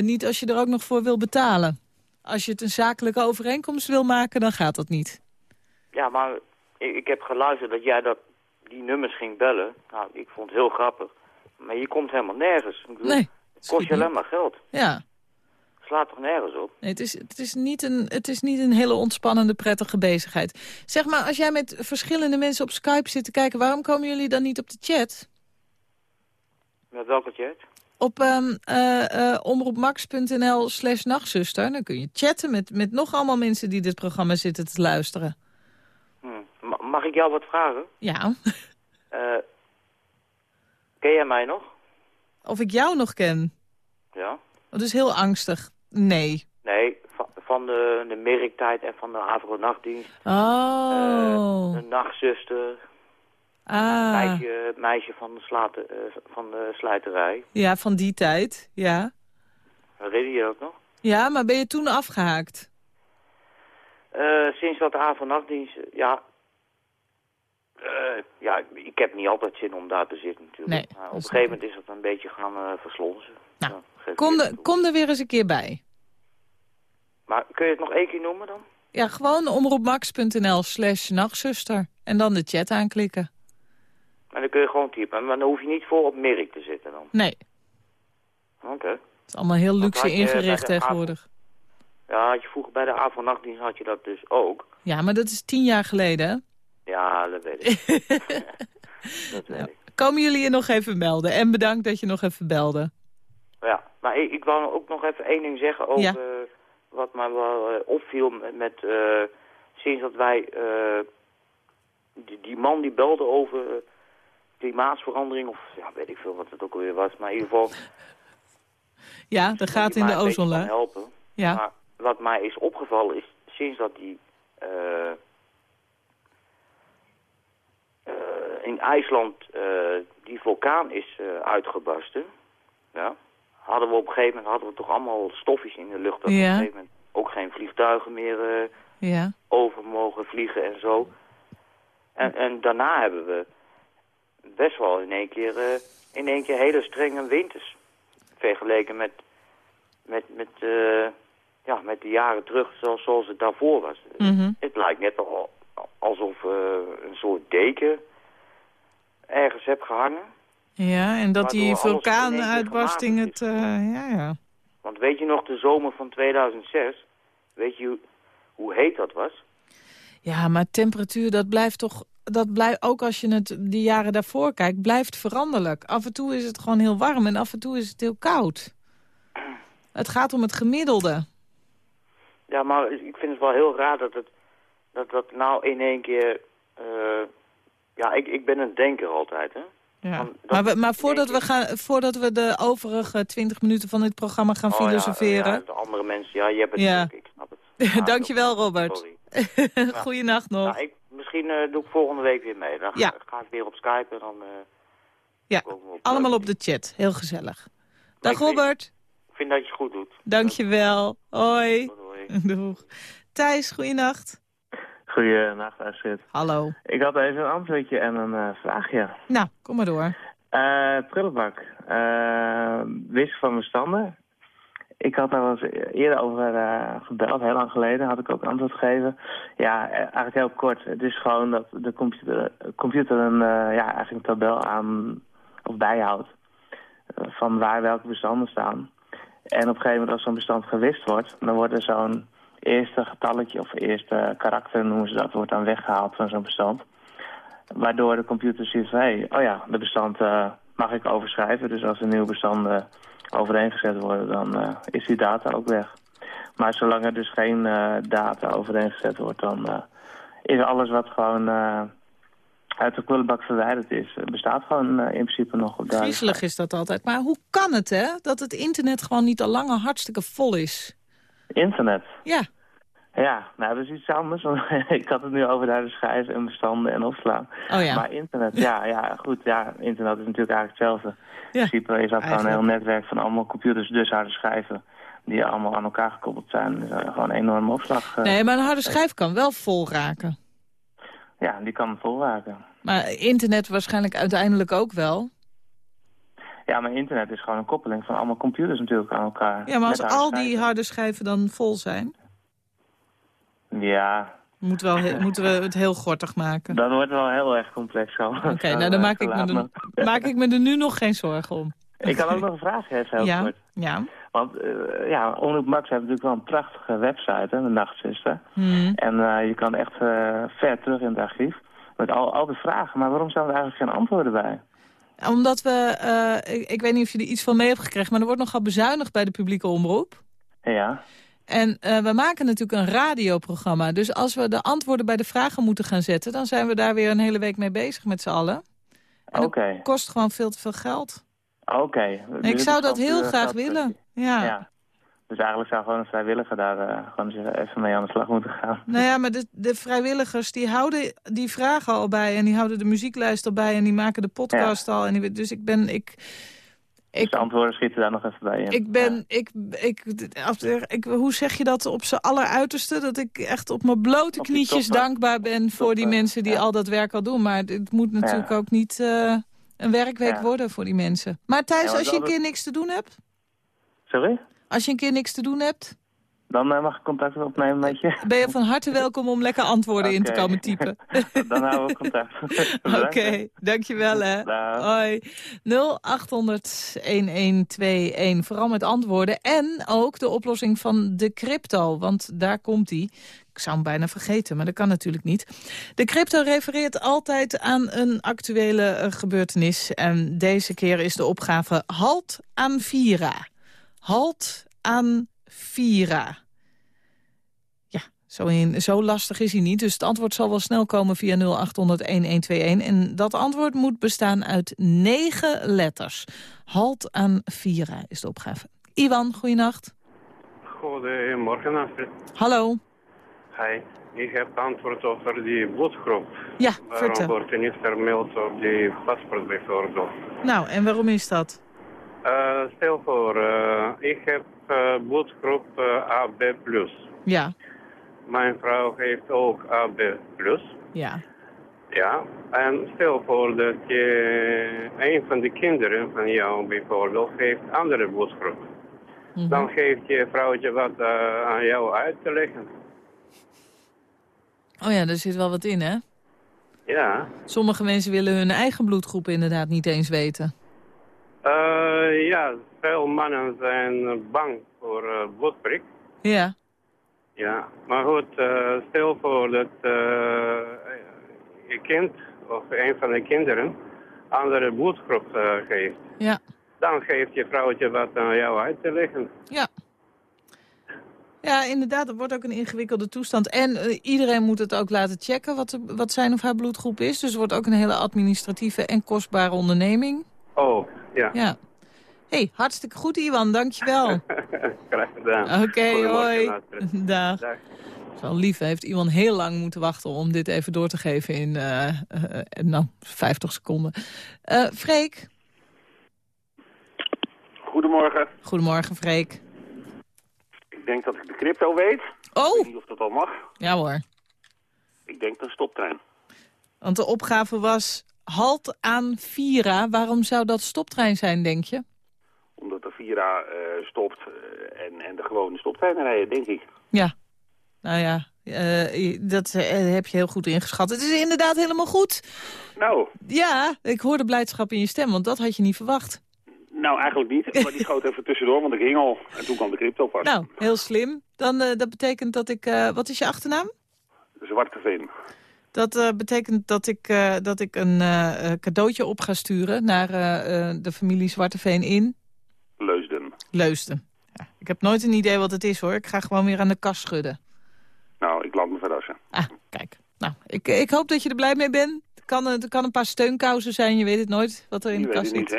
niet als je er ook nog voor wil betalen. Als je het een zakelijke overeenkomst wil maken, dan gaat dat niet. Ja, maar ik, ik heb geluisterd dat jij dat, die nummers ging bellen. Nou, ik vond het heel grappig. Maar je komt helemaal nergens. Ik bedoel, Nee, Het kost je alleen maar geld. Ja, Slaat toch nergens op? nee, het, is, het, is niet een, het is niet een hele ontspannende, prettige bezigheid. Zeg maar, als jij met verschillende mensen op Skype zit te kijken... waarom komen jullie dan niet op de chat? Met welke chat? Op ehm eh, eh, omroepmax.nl slash nachtzuster. Dan kun je chatten met, met nog allemaal mensen die dit programma zitten te luisteren. Hm. Ma- Mag ik jou wat vragen? Ja, Eh, ken jij mij nog? of ik jou nog ken. Ja. Dat is heel angstig. Nee. Nee, van, van de, de merktijd en van de avond-nachtdienst. Oh. De nachtzuster. Ah. Meisje, meisje van, de slaten, eh, van de slijterij. Ja, van die tijd. Ja. Herinner je dat nog? Ja, maar ben je toen afgehaakt? Eh, sinds dat avond-nachtdienst, eh, ja... Ja, ik heb niet altijd zin om daar te zitten natuurlijk. Nee, Maar op een gegeven moment is dat een beetje gaan eh verslonzen. Nou, Ja, Kom, er, kom er weer eens een keer bij. Maar kun je het nog één keer noemen dan? Ja, gewoon omroepmax.nl slash nachtzuster. En dan de chat aanklikken. En dan kun je gewoon typen. Maar dan hoef je niet voor op merk te zitten dan. Nee, Oké. het is allemaal heel luxe je ingericht tegenwoordig. Ja, had je vroeger bij de avond-nachtdienst had je dat dus ook. Ja, maar dat is tien jaar geleden, hè? Ja, dat weet ik. dat weet ik. Komen jullie je nog even melden. En bedankt dat je nog even belde. Ja, maar ik, ik wou ook nog even één ding zeggen over Ja. wat mij wel eh, opviel met, eh, sinds dat wij, eh, die, die man die belde over klimaatsverandering of ja, weet ik veel wat het ook alweer was, maar in ieder geval Ja, dat gaat in de ozonlaag. helpen. Ja. Maar wat mij is opgevallen is sinds dat die eh, eh, in IJsland eh, die vulkaan is uitgebarsten, ja, hadden we op een gegeven moment hadden we toch allemaal stofjes in de lucht. Dat we Ja. op een gegeven moment ook geen vliegtuigen meer Ja. over mogen vliegen en zo. En, en daarna hebben we best wel in één keer, eh, in één keer hele strenge winters. Vergeleken met, met, met, eh, ja, met de jaren terug zoals, zoals het daarvoor was. Mhm. Het lijkt net al, alsof eh, een soort deken ergens heb gehangen. Ja, en dat die vulkaanuitbarsting het... eh, ja, ja. Want weet je nog de zomer van 2006? Weet je hoe heet dat was? Ja, maar temperatuur, dat blijft toch... Dat blijft, ook als je het die jaren daarvoor kijkt, blijft veranderlijk. Af en toe is het gewoon heel warm en af en toe is het heel koud. Het gaat om het gemiddelde. Ja, maar ik vind het wel heel raar dat het dat, dat nou in één keer... eh, ja, ik, ik ben een denker altijd, hè. Ja. Maar, we, maar voordat, we gaan, voordat we de overige 20 minuten van dit programma gaan Oh ja, filosoferen... ja, de andere mensen, ja, je hebt het Ja. ik snap het. Dankjewel, Robert. Sorry. Goeienacht nog. Nou, ik, misschien eh, doe ik volgende week weer mee. Dan ga, Ja. ga ik weer op Skype en dan... eh, ja, op allemaal op de chat. Heel gezellig. Dag ik Robert. Ik vind dat je het goed doet. Dankjewel. Hoi. Doeg. Thijs, goeienacht. Goedenacht, Astrid. Hallo. Ik had even een antwoordje en een eh, vraagje. Nou, kom maar door. Eh prullenbak. Eh wist van bestanden. Ik had daar wel eerder over eh, gebeld, heel lang geleden, had ik ook antwoord gegeven. Ja, eh, eigenlijk heel kort. Het is gewoon dat de computer, computer een, eh, ja, eigenlijk een tabel aan of bijhoudt van waar welke bestanden staan. En op een gegeven moment als zo'n bestand gewist wordt, dan wordt er zo'n eerste getalletje of eerste karakter noemen ze dat, wordt dan weggehaald van zo'n bestand. Waardoor de computer ziet van, hé, oh ja, de bestand mag ik overschrijven. Dus als er nieuwe bestanden overeengezet worden, dan eh, is die data ook weg. Maar zolang er dus geen eh, data overeengezet wordt, dan eh, is alles wat gewoon uit de prullenbak verwijderd is, bestaat gewoon in principe nog op. Griezelig is dat altijd. Maar hoe kan het, hè? Dat het internet gewoon niet al lang al hartstikke vol is. Internet. Ja. Ja, nou dat is iets anders. want ik had het nu over daar de schrijven en bestanden en opslaan. Oh ja. Maar internet, ja, ja, goed. Ja, internet is natuurlijk eigenlijk hetzelfde. Ja, in principe is dat gewoon een heel netwerk van allemaal computers, dus harde schijven. Die allemaal aan elkaar gekoppeld zijn. Dus, eh, gewoon een enorme opslag. eh, Nee, maar een harde schijf kan wel vol raken. Ja, die kan vol raken. Maar internet waarschijnlijk uiteindelijk ook wel. Ja, maar internet is gewoon een koppeling van allemaal computers natuurlijk aan elkaar. Ja, maar als al die schijven. harde schijven dan vol zijn... Ja, Moet wel moeten we het heel gortig maken. dat wordt wel heel erg complex. Oké, nou dan maak ik, me er, maak ik me er nu nog geen zorgen om. Ik kan ook nog een vraag geven, heel Ja, kort. ja. Want eh, ja, Omroep Max heeft natuurlijk wel een prachtige website, hè, de Nachtzuster. Hmm. En eh, je kan echt eh, ver terug in het archief met al, al de vragen. Maar waarom staan er eigenlijk geen antwoorden bij? Omdat we, eh, ik, ik weet niet of je er iets van mee hebt gekregen... maar er wordt nogal bezuinigd bij de publieke omroep. Ja, En eh, we maken natuurlijk een radioprogramma. Dus als we de antwoorden bij de vragen moeten gaan zetten... dan zijn we daar weer een hele week mee bezig met z'n allen. En oké. dat kost gewoon veel te veel geld. Oké. Dus ik zou dat heel graag geld- willen. Ja. Ja. Dus eigenlijk zou gewoon een vrijwilliger daar eh, gewoon even mee aan de slag moeten gaan. Nou ja, maar de, de vrijwilligers die houden die vragen al bij... en die houden de muzieklijst al bij en die maken de podcast al. En die, dus ik ben... Ik, dus de antwoorden schieten daar nog even bij in. Ik ben, ik, ik, ik, hoe zeg je dat op zijn alleruiterste? Dat ik echt op mijn blote Op knietjes toppen. dankbaar ben voor die mensen die al dat werk al doen. Maar het moet natuurlijk ook niet eh, een werkweek worden voor die mensen. Maar Thijs, als je een keer niks te doen hebt, Sorry? als je een keer niks te doen hebt, Dan eh, mag ik contact opnemen met je. ben je van harte welkom om lekker antwoorden in te komen typen. Dan houden we contact. Oké, dankjewel hè. Hoi. 0800-1121, vooral met antwoorden. En ook de oplossing van de crypto, want daar komt die. Ik zou hem bijna vergeten, maar dat kan natuurlijk niet. De crypto refereert altijd aan een actuele eh, gebeurtenis. En deze keer is de opgave Halt aan Vira. Halt aan Vira. Ja, zo, in, zo lastig is hij niet. Dus het antwoord zal wel snel komen via 0800-1121. En dat antwoord moet bestaan uit negen letters. Halt aan Vira is de opgave. Iwan, goeienacht. Goedemorgen, Astrid. Hallo. Hi. Ik heb antwoord over die bloedgroep. Ja, Waarom vertel. wordt er niet vermeld op die paspoort bijvoorbeeld? Nou, en waarom is dat? Eh, stel voor, eh, ik heb bloedgroep eh, AB+. Ja, Mijn vrouw heeft ook AB+. ja. Ja, en stel voor dat je een van de kinderen van jou bijvoorbeeld heeft andere bloedgroep. Mhm. Dan geeft je vrouwtje wat eh, aan jou uit te leggen. Oh ja, daar zit wel wat in, hè? Ja, Sommige mensen willen hun eigen bloedgroep inderdaad niet eens weten. Eh, ja, veel mannen zijn bang voor eh, bloedprik. Ja, Ja, maar goed, eh, stel voor dat eh, je kind of een van de kinderen andere bloedgroep eh, geeft. ja, Dan geeft je vrouwtje wat aan jou uit te leggen. ja. Ja, inderdaad, dat wordt ook een ingewikkelde toestand. En eh, iedereen moet het ook laten checken wat, de- wat zijn of haar bloedgroep is. Dus het wordt ook een hele administratieve en kostbare onderneming. Oh, ja. Ja. Hey, hartstikke goed, Iwan. Dankjewel. Graag gedaan. Oké, hoi. Dag. Dag. Wel lief, heeft Iwan heel lang moeten wachten om dit even door te geven in eh, eh, nou, 50 seconden. Eh Freek. Goedemorgen. Goedemorgen, Freek. Ik denk dat ik de crypto weet. Oh! Ik weet niet of dat al mag. Ja hoor. Ik denk een stoptrein. Want de opgave was halt aan Vira. Waarom zou dat stoptrein zijn, denk je? Vira eh, stopt eh, en, en de gewone stoptreinen rijden, denk ik. Ja. Nou ja, eh, dat heb je heel goed ingeschat. Het is inderdaad helemaal goed. Nou, Ja, ik hoorde blijdschap in je stem, want dat had je niet verwacht. nou eigenlijk niet. Maar die schoot even tussendoor, want ik hing al. En toen kwam de crypto pas. Nou, heel slim. Dan, dat betekent dat ik... wat is je achternaam? Zwarte Veen. Dat betekent dat ik, dat ik een cadeautje op ga sturen naar de familie Zwarteveen in Leusden. Ja, ik heb nooit een idee wat het is hoor. Ik ga gewoon weer aan de kas schudden. Nou, ik laat me verrassen. Ah, kijk. Nou, ik, ik hoop dat je er blij mee bent. Het kan, het kan een paar steunkousen zijn, je weet het nooit wat er in Je de kast zit.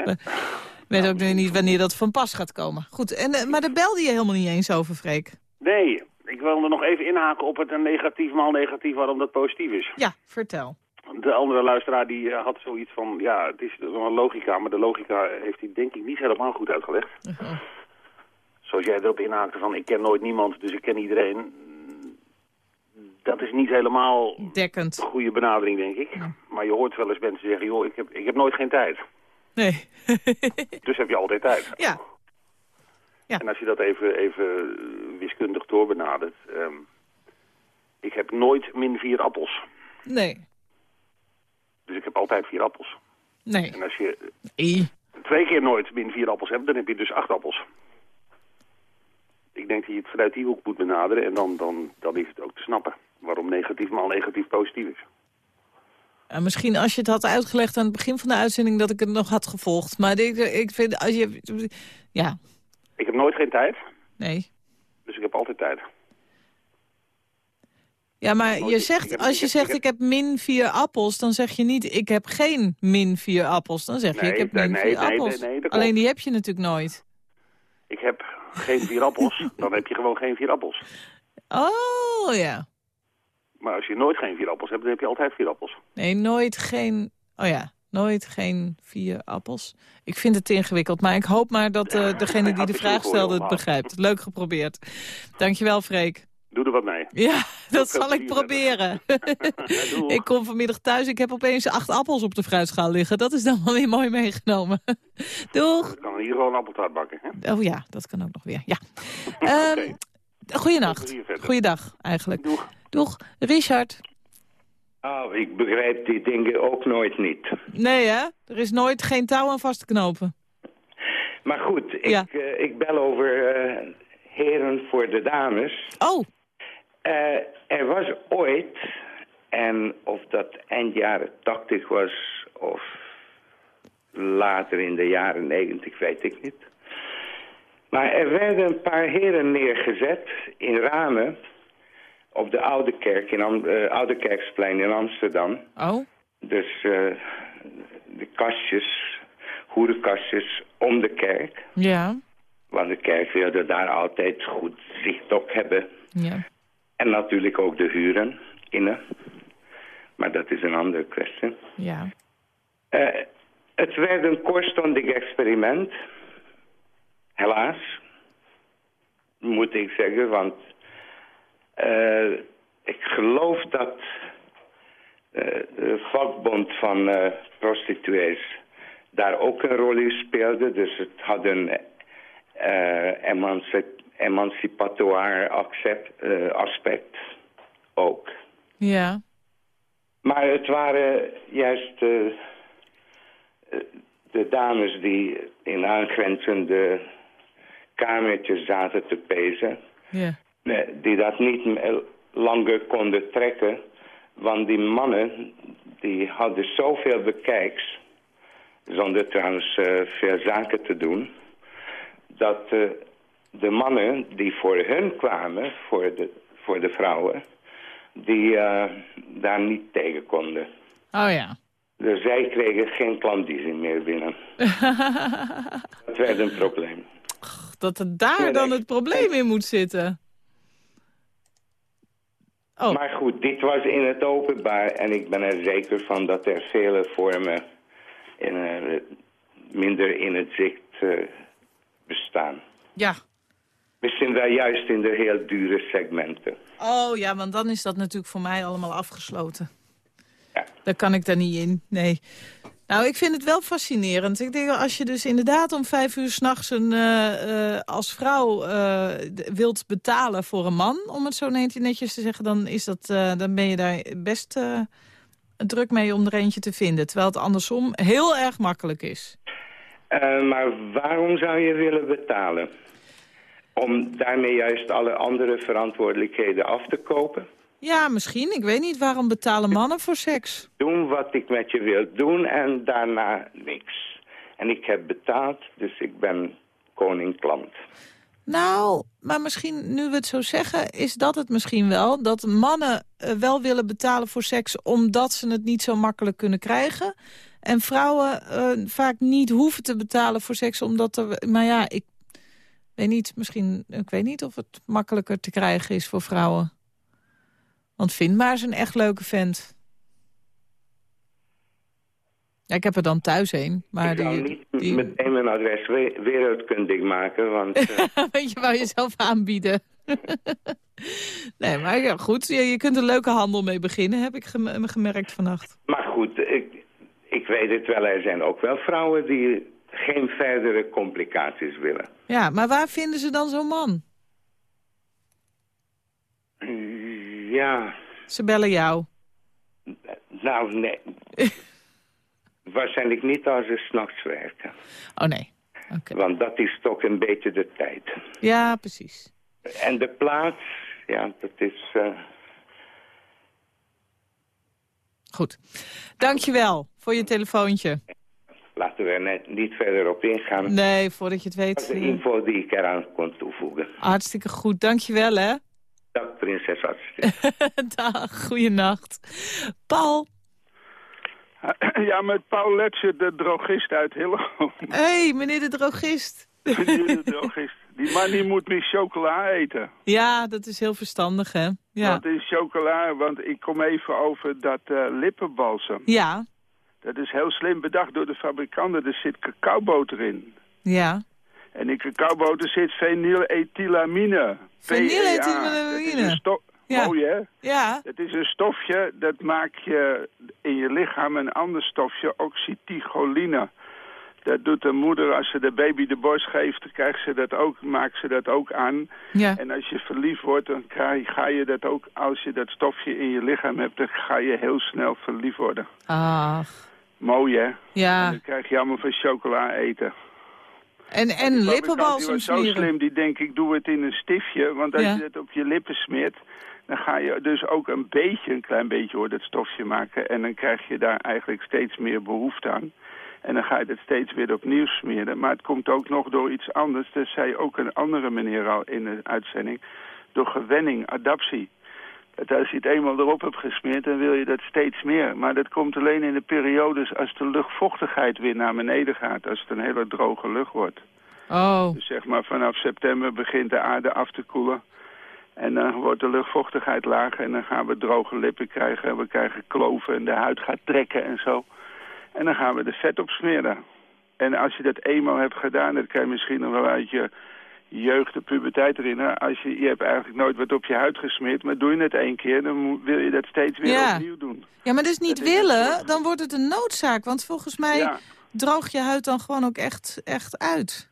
Ik weet ook nog niet wanneer dat van pas gaat komen. Goed, en, eh, maar daar belde je helemaal niet eens over, Freek. Nee, ik wilde nog even inhaken op het negatief maal negatief waarom dat positief is. Ja, vertel. De andere luisteraar die eh, had zoiets van, ja, het is wel een logica, maar de logica heeft hij denk ik niet helemaal goed uitgelegd. Zoals jij erop inhaakte van, ik ken nooit niemand, dus ik ken iedereen. Dat is niet helemaal Dekkend. een goede benadering, denk ik. Maar je hoort wel eens mensen zeggen, joh, ik heb, ik heb nooit geen tijd. Nee. Dus heb je altijd tijd. Ja. En als je dat even, even wiskundig doorbenadert. ehm, ik heb nooit min vier appels. Nee. Dus ik heb altijd vier appels. Nee. En als je Nee. twee keer nooit min vier appels hebt, dan heb je dus acht appels. Ik denk dat je het vanuit die hoek moet benaderen en dan, dan, dan is het ook te snappen waarom negatief maal negatief positief is. Ja, misschien als je het had uitgelegd aan het begin van de uitzending... dat ik het nog had gevolgd. Maar ik, ik vind, als je... Ja, Ik heb nooit geen tijd, nee. dus ik heb altijd tijd. Ja, maar je zegt, als je zegt ik heb min vier appels... dan zeg je niet ik heb geen min vier appels. Dan zeg je ik heb min vier appels. nee, nee, dat Alleen die heb je natuurlijk nooit. Ik heb geen vier appels, dan heb je gewoon geen vier appels. Oh, ja. Maar als je nooit geen vier appels hebt, dan heb je altijd vier appels. Nee, nooit geen... Oh ja, nooit geen vier appels. Ik vind het te ingewikkeld, maar ik hoop maar dat eh, degene die de vraag stelde het begrijpt. Leuk geprobeerd. Dankjewel, Freek. Doe er wat mee. Ja, dat zal ik proberen. doeg. ik kom vanmiddag thuis, ik heb opeens acht appels op de fruitschaal liggen. Dat is dan wel weer mooi meegenomen. Doeg. Ik kan in ieder geval een appeltaart bakken. Hè? Oh ja, dat kan ook nog weer. Ja. Ehm Goeienacht. plezier verder. Goeiedag, eigenlijk. Doeg. Richard. Oh, ik begrijp die dingen ook nooit niet. Nee, hè? Er is nooit geen touw aan vast te knopen. Maar goed, ik, eh, ik bel over eh, heren voor de dames. Oh. Eh, er was ooit, en of dat eind jaren 80 was of later in de jaren 90, weet ik niet. Maar er werden een paar heren neergezet in ramen op de Oude Kerk, in Am eh, Oude Kerksplein in Amsterdam. Oh. Dus eh, de kastjes, hoerenkastjes om de kerk. Ja. Want de kerk wilde daar altijd goed zicht op hebben. Ja. En natuurlijk ook de huren innen. Maar dat is een andere kwestie. Ja. Eh, het werd een kortstondig experiment. Helaas, moet ik zeggen, want eh, ik geloof dat eh, de vakbond van prostituees daar ook een rol in speelde. Dus het had een emanci- emancipatoire accept, eh, aspect ook. Ja. Maar het waren juist eh, eh, de dames die in aangrenzende kamertjes zaten te pezen... Ja. die dat niet langer konden trekken. Want die mannen die hadden zoveel bekijks... zonder trouwens eh, veel zaken te doen... dat eh, de mannen die voor hun kwamen, voor de, voor de vrouwen... die eh, daar niet tegen konden. Oh ja. Dus zij kregen geen klandizie meer binnen. Dat werd een probleem. dat er daar dan het probleem in moet zitten. Oh. Maar goed, dit was in het openbaar en ik ben er zeker van dat er vele vormen in, eh, minder in het zicht eh, bestaan. Ja. Misschien wel juist in de heel dure segmenten. Oh ja, want dan is dat natuurlijk voor mij allemaal afgesloten. Daar kan ik daar niet in, nee. Nou, ik vind het wel fascinerend. Ik denk, als je dus inderdaad om vijf uur s'nachts een, eh, eh, als vrouw eh, wilt betalen voor een man... om het zo net- netjes te zeggen, dan, is dat, dan ben je daar best druk mee om er eentje te vinden. Terwijl het andersom heel erg makkelijk is. Maar waarom zou je willen betalen? Om daarmee juist alle andere verantwoordelijkheden af te kopen? Ja, misschien. Ik weet niet. Waarom betalen mannen voor seks? Doen wat ik met je wil doen en daarna niks. En ik heb betaald, dus ik ben koning-klant. Nou, maar misschien, nu we het zo zeggen, is dat het misschien wel. Dat mannen eh, wel willen betalen voor seks omdat ze het niet zo makkelijk kunnen krijgen. En vrouwen eh, vaak niet hoeven te betalen voor seks omdat er... Maar ja, ik weet niet, misschien, ik weet niet of het makkelijker te krijgen is voor vrouwen. Want vind maar eens een echt leuke vent. Ja, ik heb er dan thuis een, maar ik die, niet meteen mijn adres we- wereldkundig maken, want... Weet je, wou jezelf aanbieden. nee, maar ja, goed. Je, je kunt een leuke handel mee beginnen, heb ik gem- gemerkt vannacht. maar goed, ik, ik weet het wel, er zijn ook wel vrouwen die geen verdere complicaties willen. Ja, maar waar vinden ze dan zo'n man? Ja, Ze bellen jou. nou nee. Waarschijnlijk niet als ze s'nachts werken. Oh nee. Want dat is toch een beetje de tijd. Ja, precies. En de plaats, ja, dat is... eh, Goed. Dankjewel voor je telefoontje. Laten we er net niet verder op ingaan. Nee, voordat je het Dat weet. is de eh, info die ik eraan kon toevoegen. Hartstikke goed. Dankjewel, hè. Dag, prinses Astrid. Dag, goeienacht. Paul. Ja, met Paul Letje, de drogist uit Hillegom. Hé, hey, meneer de drogist. Meneer de drogist. Die man die moet meer chocola eten. Ja, dat is heel verstandig, hè. Ja. Wat is chocola? Want ik kom even over dat eh, lippenbalsem. Ja, Dat is heel slim bedacht door de fabrikanten. Er zit cacaoboter in. ja. En in cacaoboter zit fenylethylamine. Fenylethylamine. Ja. Mooi, hè? Ja. Het is een stofje, dat maak je in je lichaam een ander stofje, oxyticholine. Dat doet de moeder als ze de baby de borst geeft, dan krijgt ze dat ook, maakt ze dat ook aan. Ja. En als je verliefd wordt, dan krijg, ga je dat ook, als je dat stofje in je lichaam hebt, dan ga je heel snel verliefd worden. Ach. Mooi, hè? Ja. En dan krijg je allemaal van chocola eten. En, en Die lippenbalsem was zo smeren. slim, die denk ik, doe het in een stiftje. Want als Ja. je het op je lippen smeert, dan ga je dus ook een beetje, een klein beetje hoor, dat stofje maken. En dan krijg je daar eigenlijk steeds meer behoefte aan. En dan ga je het steeds weer opnieuw smeren. Maar het komt ook nog door iets anders. Dat zei ook een andere meneer al in de uitzending. Door gewenning, adaptie. Als je het eenmaal erop hebt gesmeerd, dan wil je dat steeds meer. Maar dat komt alleen in de periodes als de luchtvochtigheid weer naar beneden gaat. Als het een hele droge lucht wordt. Oh. Dus zeg maar vanaf september begint de aarde af te koelen. En dan wordt de luchtvochtigheid lager en dan gaan we droge lippen krijgen. En we krijgen kloven en de huid gaat trekken en zo. En dan gaan we er vet op smeren. En als je dat eenmaal hebt gedaan, dat kan je misschien nog wel uit je jeugd, de puberteit herinneren. Als je, je hebt eigenlijk nooit wat op je huid gesmeerd, maar doe je het één keer, dan wil je dat steeds weer Ja. opnieuw doen. Ja, maar is niet Dat willen, dan wordt het een noodzaak. Want volgens mij Ja. droog je huid dan gewoon ook echt, echt uit.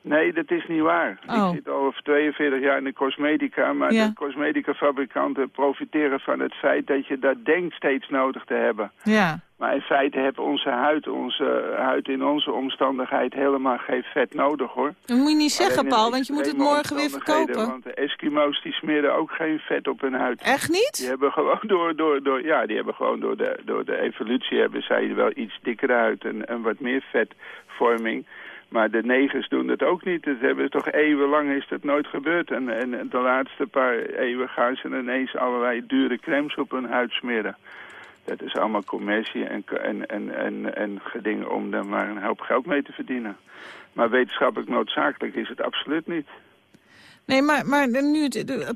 Nee, dat is niet waar. Oh. Ik zit al 42 jaar in de cosmetica, maar Ja. de cosmetica-fabrikanten profiteren van het feit dat je dat denkt steeds nodig te hebben. Ja. Maar in feite heeft onze huid, onze huid in onze omstandigheid helemaal geen vet nodig hoor. Dat moet je niet zeggen, Paul, want je moet het morgen weer verkopen. Want de Eskimo's die smeren ook geen vet op hun huid. Echt niet? Die hebben gewoon door, door, door, ja, die hebben gewoon door de, door de evolutie hebben zij wel iets dikkere huid en, en wat meer vetvorming. Maar de negers doen dat ook niet. Dat hebben toch eeuwenlang is dat nooit gebeurd. En, en de laatste paar eeuwen gaan ze ineens allerlei dure crèmes op hun huid smeren. Dat is allemaal commercie en, en, en, en, en gedingen om er maar een hoop geld mee te verdienen. Maar wetenschappelijk noodzakelijk is het absoluut niet. Nee, maar, maar nu,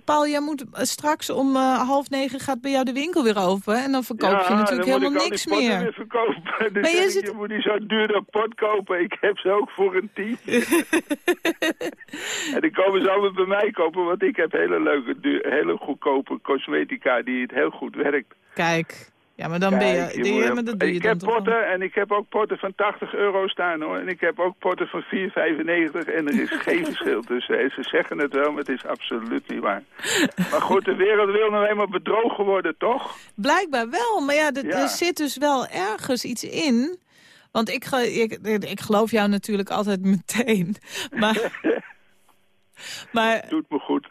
Paul, jij moet straks om eh, half negen gaat bij jou de winkel weer open. En dan verkoop je natuurlijk helemaal ik al niks die meer. weer verkopen. Dus Maar je zit- je moet niet zo duur dat pot kopen. Ik heb ze ook voor een tien. en dan komen ze allemaal bij mij kopen, want ik heb hele leuke, hele goedkope cosmetica die het heel goed werkt. Kijk, ja, maar dan ben je... Kijk, die- moet- ja, maar dat doe je ik heb potten en ik heb ook potten van 80 euro staan hoor. En ik heb ook potten van 4,95 en er is geen verschil tussen. En ze zeggen het wel, maar het is absoluut niet waar. Maar goed, de wereld wil nou eenmaal bedrogen worden, toch? Blijkbaar wel, maar ja, er- Ja. er zit dus wel ergens iets in. Want ik, ik, ik geloof jou natuurlijk altijd meteen. Maar, maar, Doet me goed.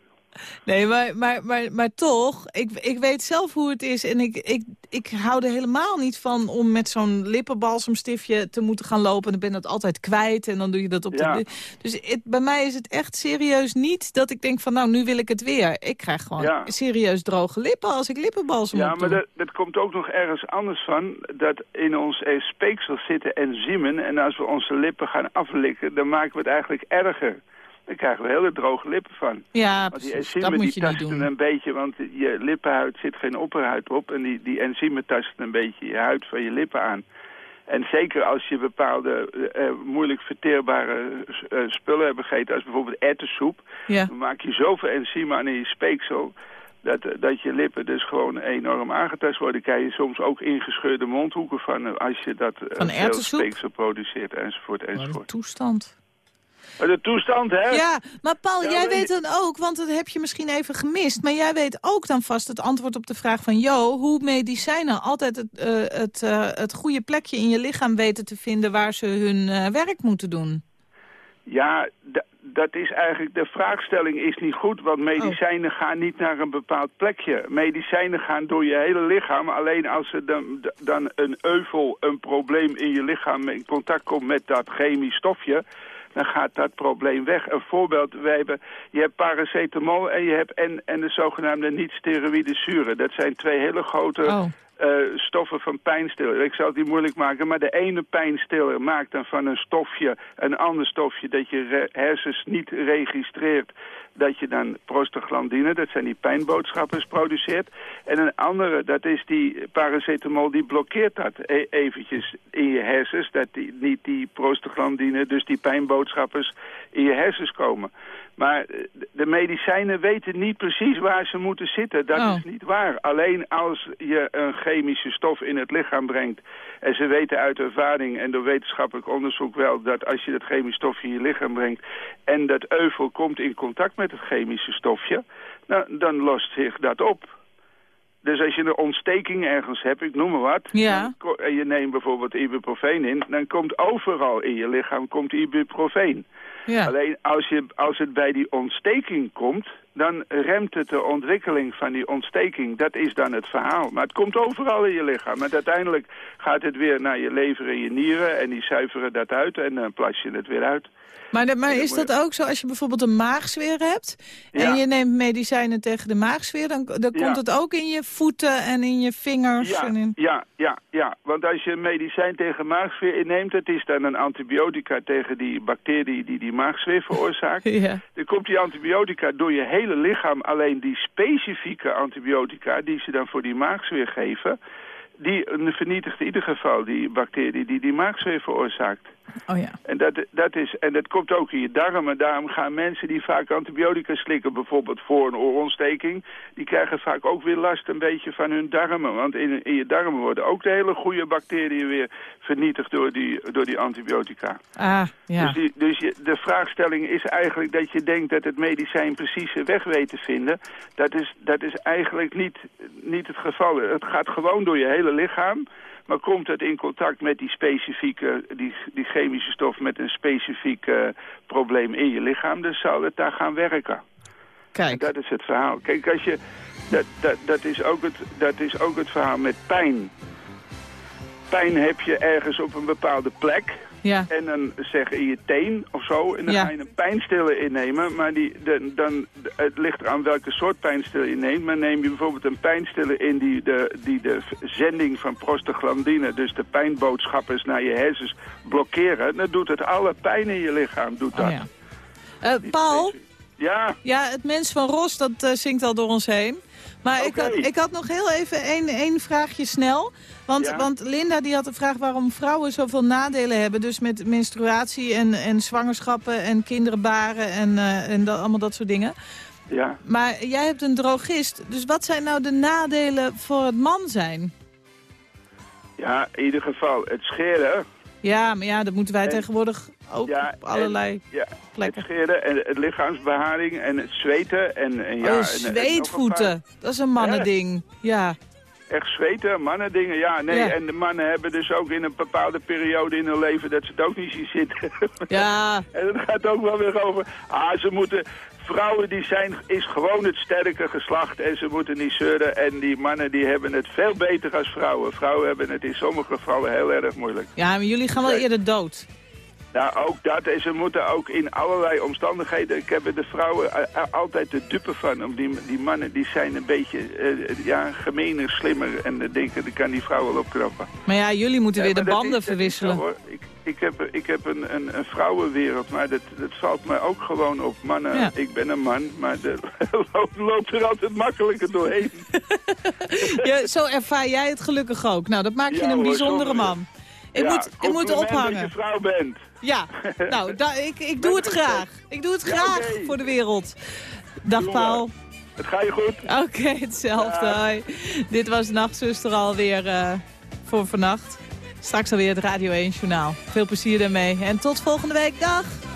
Nee, maar, maar, maar, maar toch, ik, ik weet zelf hoe het is. En ik, ik, ik hou er helemaal niet van om met zo'n lippenbalsemstiftje te moeten gaan lopen. En dan ben je dat altijd kwijt en dan doe je dat op Ja. de... Dus het, bij mij is het echt serieus niet dat ik denk van nou, nu wil ik het weer. Ik krijg gewoon Ja. serieus droge lippen als ik lippenbalsem Ja, maar dat, dat komt ook nog ergens anders van. Dat in ons eh, speeksel zitten enzymen. En als we onze lippen gaan aflikken, dan maken we het eigenlijk erger. Dan krijgen we hele droge lippen van. Ja, Want die precies. enzymen Dat moet die je niet tasten doen. een beetje, want je lippenhuid zit geen opperhuid op. En die, die enzymen tasten een beetje je huid van je lippen aan. En zeker als je bepaalde eh, eh, moeilijk verteerbare eh, spullen hebt gegeten, als bijvoorbeeld erwtensoep, Ja. dan maak je zoveel enzymen aan in je speeksel, dat, dat je lippen dus gewoon enorm aangetast worden. Krijg je soms ook ingescheurde mondhoeken van als je dat Van veel speeksel produceert, enzovoort, Wat een enzovoort. toestand. De toestand, hè? Ja, maar Paul, Ja, jij weet dan ook, want dat heb je misschien even gemist... maar jij weet ook dan vast het antwoord op de vraag van... Jo, hoe medicijnen altijd het, eh, het, eh, het goede plekje in je lichaam weten te vinden... waar ze hun eh, werk moeten doen. Ja, dat is eigenlijk, de vraagstelling is niet goed, want medicijnen Oh. gaan niet naar een bepaald plekje. Medicijnen gaan door je hele lichaam, alleen als er dan, dan een euvel, een probleem in je lichaam in contact komt met dat chemisch stofje, dan gaat dat probleem weg. Een voorbeeld, wij hebben, je hebt paracetamol en je hebt en, en de zogenaamde niet-steroïde zuren. Dat zijn twee hele grote Oh. Eh, stoffen van pijnstiller. Ik zal het niet moeilijk maken, maar de ene pijnstiller maakt dan van een stofje een ander stofje dat je hersens niet registreert. Dat je dan prostaglandine, dat zijn die pijnboodschappers, produceert. En een andere, dat is die paracetamol, die blokkeert dat e- eventjes in je hersens. Dat die, niet die prostaglandine, dus die pijnboodschappers in je hersens komen. Maar de medicijnen weten niet precies waar ze moeten zitten. Dat Oh. is niet waar. Alleen als je een chemische stof in het lichaam brengt... en ze weten uit ervaring en door wetenschappelijk onderzoek wel... dat als je dat chemische stofje in je lichaam brengt... en dat euvel komt in contact met het chemische stofje... nou, dan lost zich dat op. Dus als je een ontsteking ergens hebt, ik noem maar wat... Ja. en je neemt bijvoorbeeld ibuprofen in... dan komt overal in je lichaam komt ibuprofen. Alleen als, je, als het bij die ontsteking komt, dan remt het de ontwikkeling van die ontsteking. Dat is dan het verhaal. Maar het komt overal in je lichaam. En uiteindelijk gaat het weer naar je lever en je nieren en die zuiveren dat uit en dan plas je het weer uit. Maar, de- maar is dat ook zo als je bijvoorbeeld een maagzweer hebt... en Ja. je neemt medicijnen tegen de maagzweer... dan, dan Ja. komt het ook in je voeten en in je vingers? Ja, En in... ja, ja, ja. Want als je een medicijn tegen maagzweer inneemt, het is dan een antibiotica tegen die bacterie die die maagzweer veroorzaakt. Dan komt die antibiotica door je hele lichaam. Alleen die specifieke antibiotica die ze dan voor die maagzweer geven... die vernietigt in ieder geval die bacterie die die maagzweer veroorzaakt. Oh ja. En dat, dat, is, en dat komt ook in je darmen. Daarom gaan mensen die vaak antibiotica slikken, bijvoorbeeld voor een oorontsteking, die krijgen vaak ook weer last een beetje van hun darmen. Want in, in je darmen worden ook de hele goede bacteriën weer vernietigd door die, door die antibiotica. Ah, ja. Dus, die, dus je, de vraagstelling is eigenlijk dat je denkt dat het medicijn precies zijn weg weet te vinden. Dat is, dat is eigenlijk niet, niet het geval. Het gaat gewoon door je hele lichaam. Maar komt het in contact met die specifieke, die, die chemische stof met een specifiek probleem in je lichaam, dan zal het daar gaan werken. Kijk. dat is het verhaal. Kijk, als je, dat, dat, dat, is ook het, dat is ook het verhaal met pijn. Pijn heb je ergens op een bepaalde plek. Ja. En dan zeg in je teen of zo. En dan Ja. ga je een pijnstiller innemen. Maar die, de, dan, het ligt eraan welke soort pijnstiller je neemt. Maar neem je bijvoorbeeld een pijnstiller in die de, die de zending van prostaglandine... dus de pijnboodschappers naar je hersens blokkeren... dan doet het alle pijn in je lichaam. Doet dat. Oh, ja. Eh, Paul? Ja. Ja, het mens van Ros, dat eh, zingt al door ons heen. Maar ik, had, ik had nog heel even één één vraagje snel. Want, Ja? want Linda die had de vraag waarom vrouwen zoveel nadelen hebben. Dus met menstruatie en, en zwangerschappen en kinderen baren en, eh, en dat, allemaal dat soort dingen. Ja. Maar jij hebt een drogist. Dus wat zijn nou de nadelen voor het man zijn? Ja, in ieder geval het scheren. Ja, maar ja, dat moeten wij tegenwoordig ook Ja, op allerlei en- ja, plekken. Het scheren en het lichaamsbeharing en het zweten. En, en, ja, oh, en- en- zweetvoeten. Dat is een mannending. Ja. Echt zweten, mannen dingen, ja, nee. Ja. En de mannen hebben dus ook in een bepaalde periode in hun leven dat ze het ook niet zien zitten. Ja. en dat gaat ook wel weer over, ah, ze moeten, vrouwen die zijn, is gewoon het sterke geslacht en ze moeten niet zeuren. En die mannen die hebben het veel beter als vrouwen. Vrouwen hebben het in sommige gevallen heel erg moeilijk. ja, maar jullie gaan wel eerder dood. Ja, ook dat. En ze moeten ook in allerlei omstandigheden... Ik heb de vrouwen eh, eh, altijd de dupe van. Om die, die mannen die zijn een beetje eh, ja, gemener, slimmer. En denken, dan kan die vrouw wel opknappen. Maar ja, jullie moeten weer de dat banden is- dat is zo, verwisselen. Ik, ik heb, ik heb een, een, een vrouwenwereld, maar dat, dat valt mij ook gewoon op. Mannen, Ja. ik ben een man, maar er loopt, er altijd makkelijker doorheen. Ja, zo ervaar jij het gelukkig ook. Nou, dat maakt je Ja, een hoor, bijzondere sorry. man. Ik Ja, moet, ik moet ophangen. dat je vrouw bent. Ja, nou, ik, ik doe het graag. Ik doe het graag voor de wereld. Dag Paul. Het gaat je goed. Oké, hetzelfde. Dit was Nachtzuster alweer eh voor vannacht. Straks alweer het Radio 1 Journaal. Veel plezier daarmee en tot volgende week. Dag!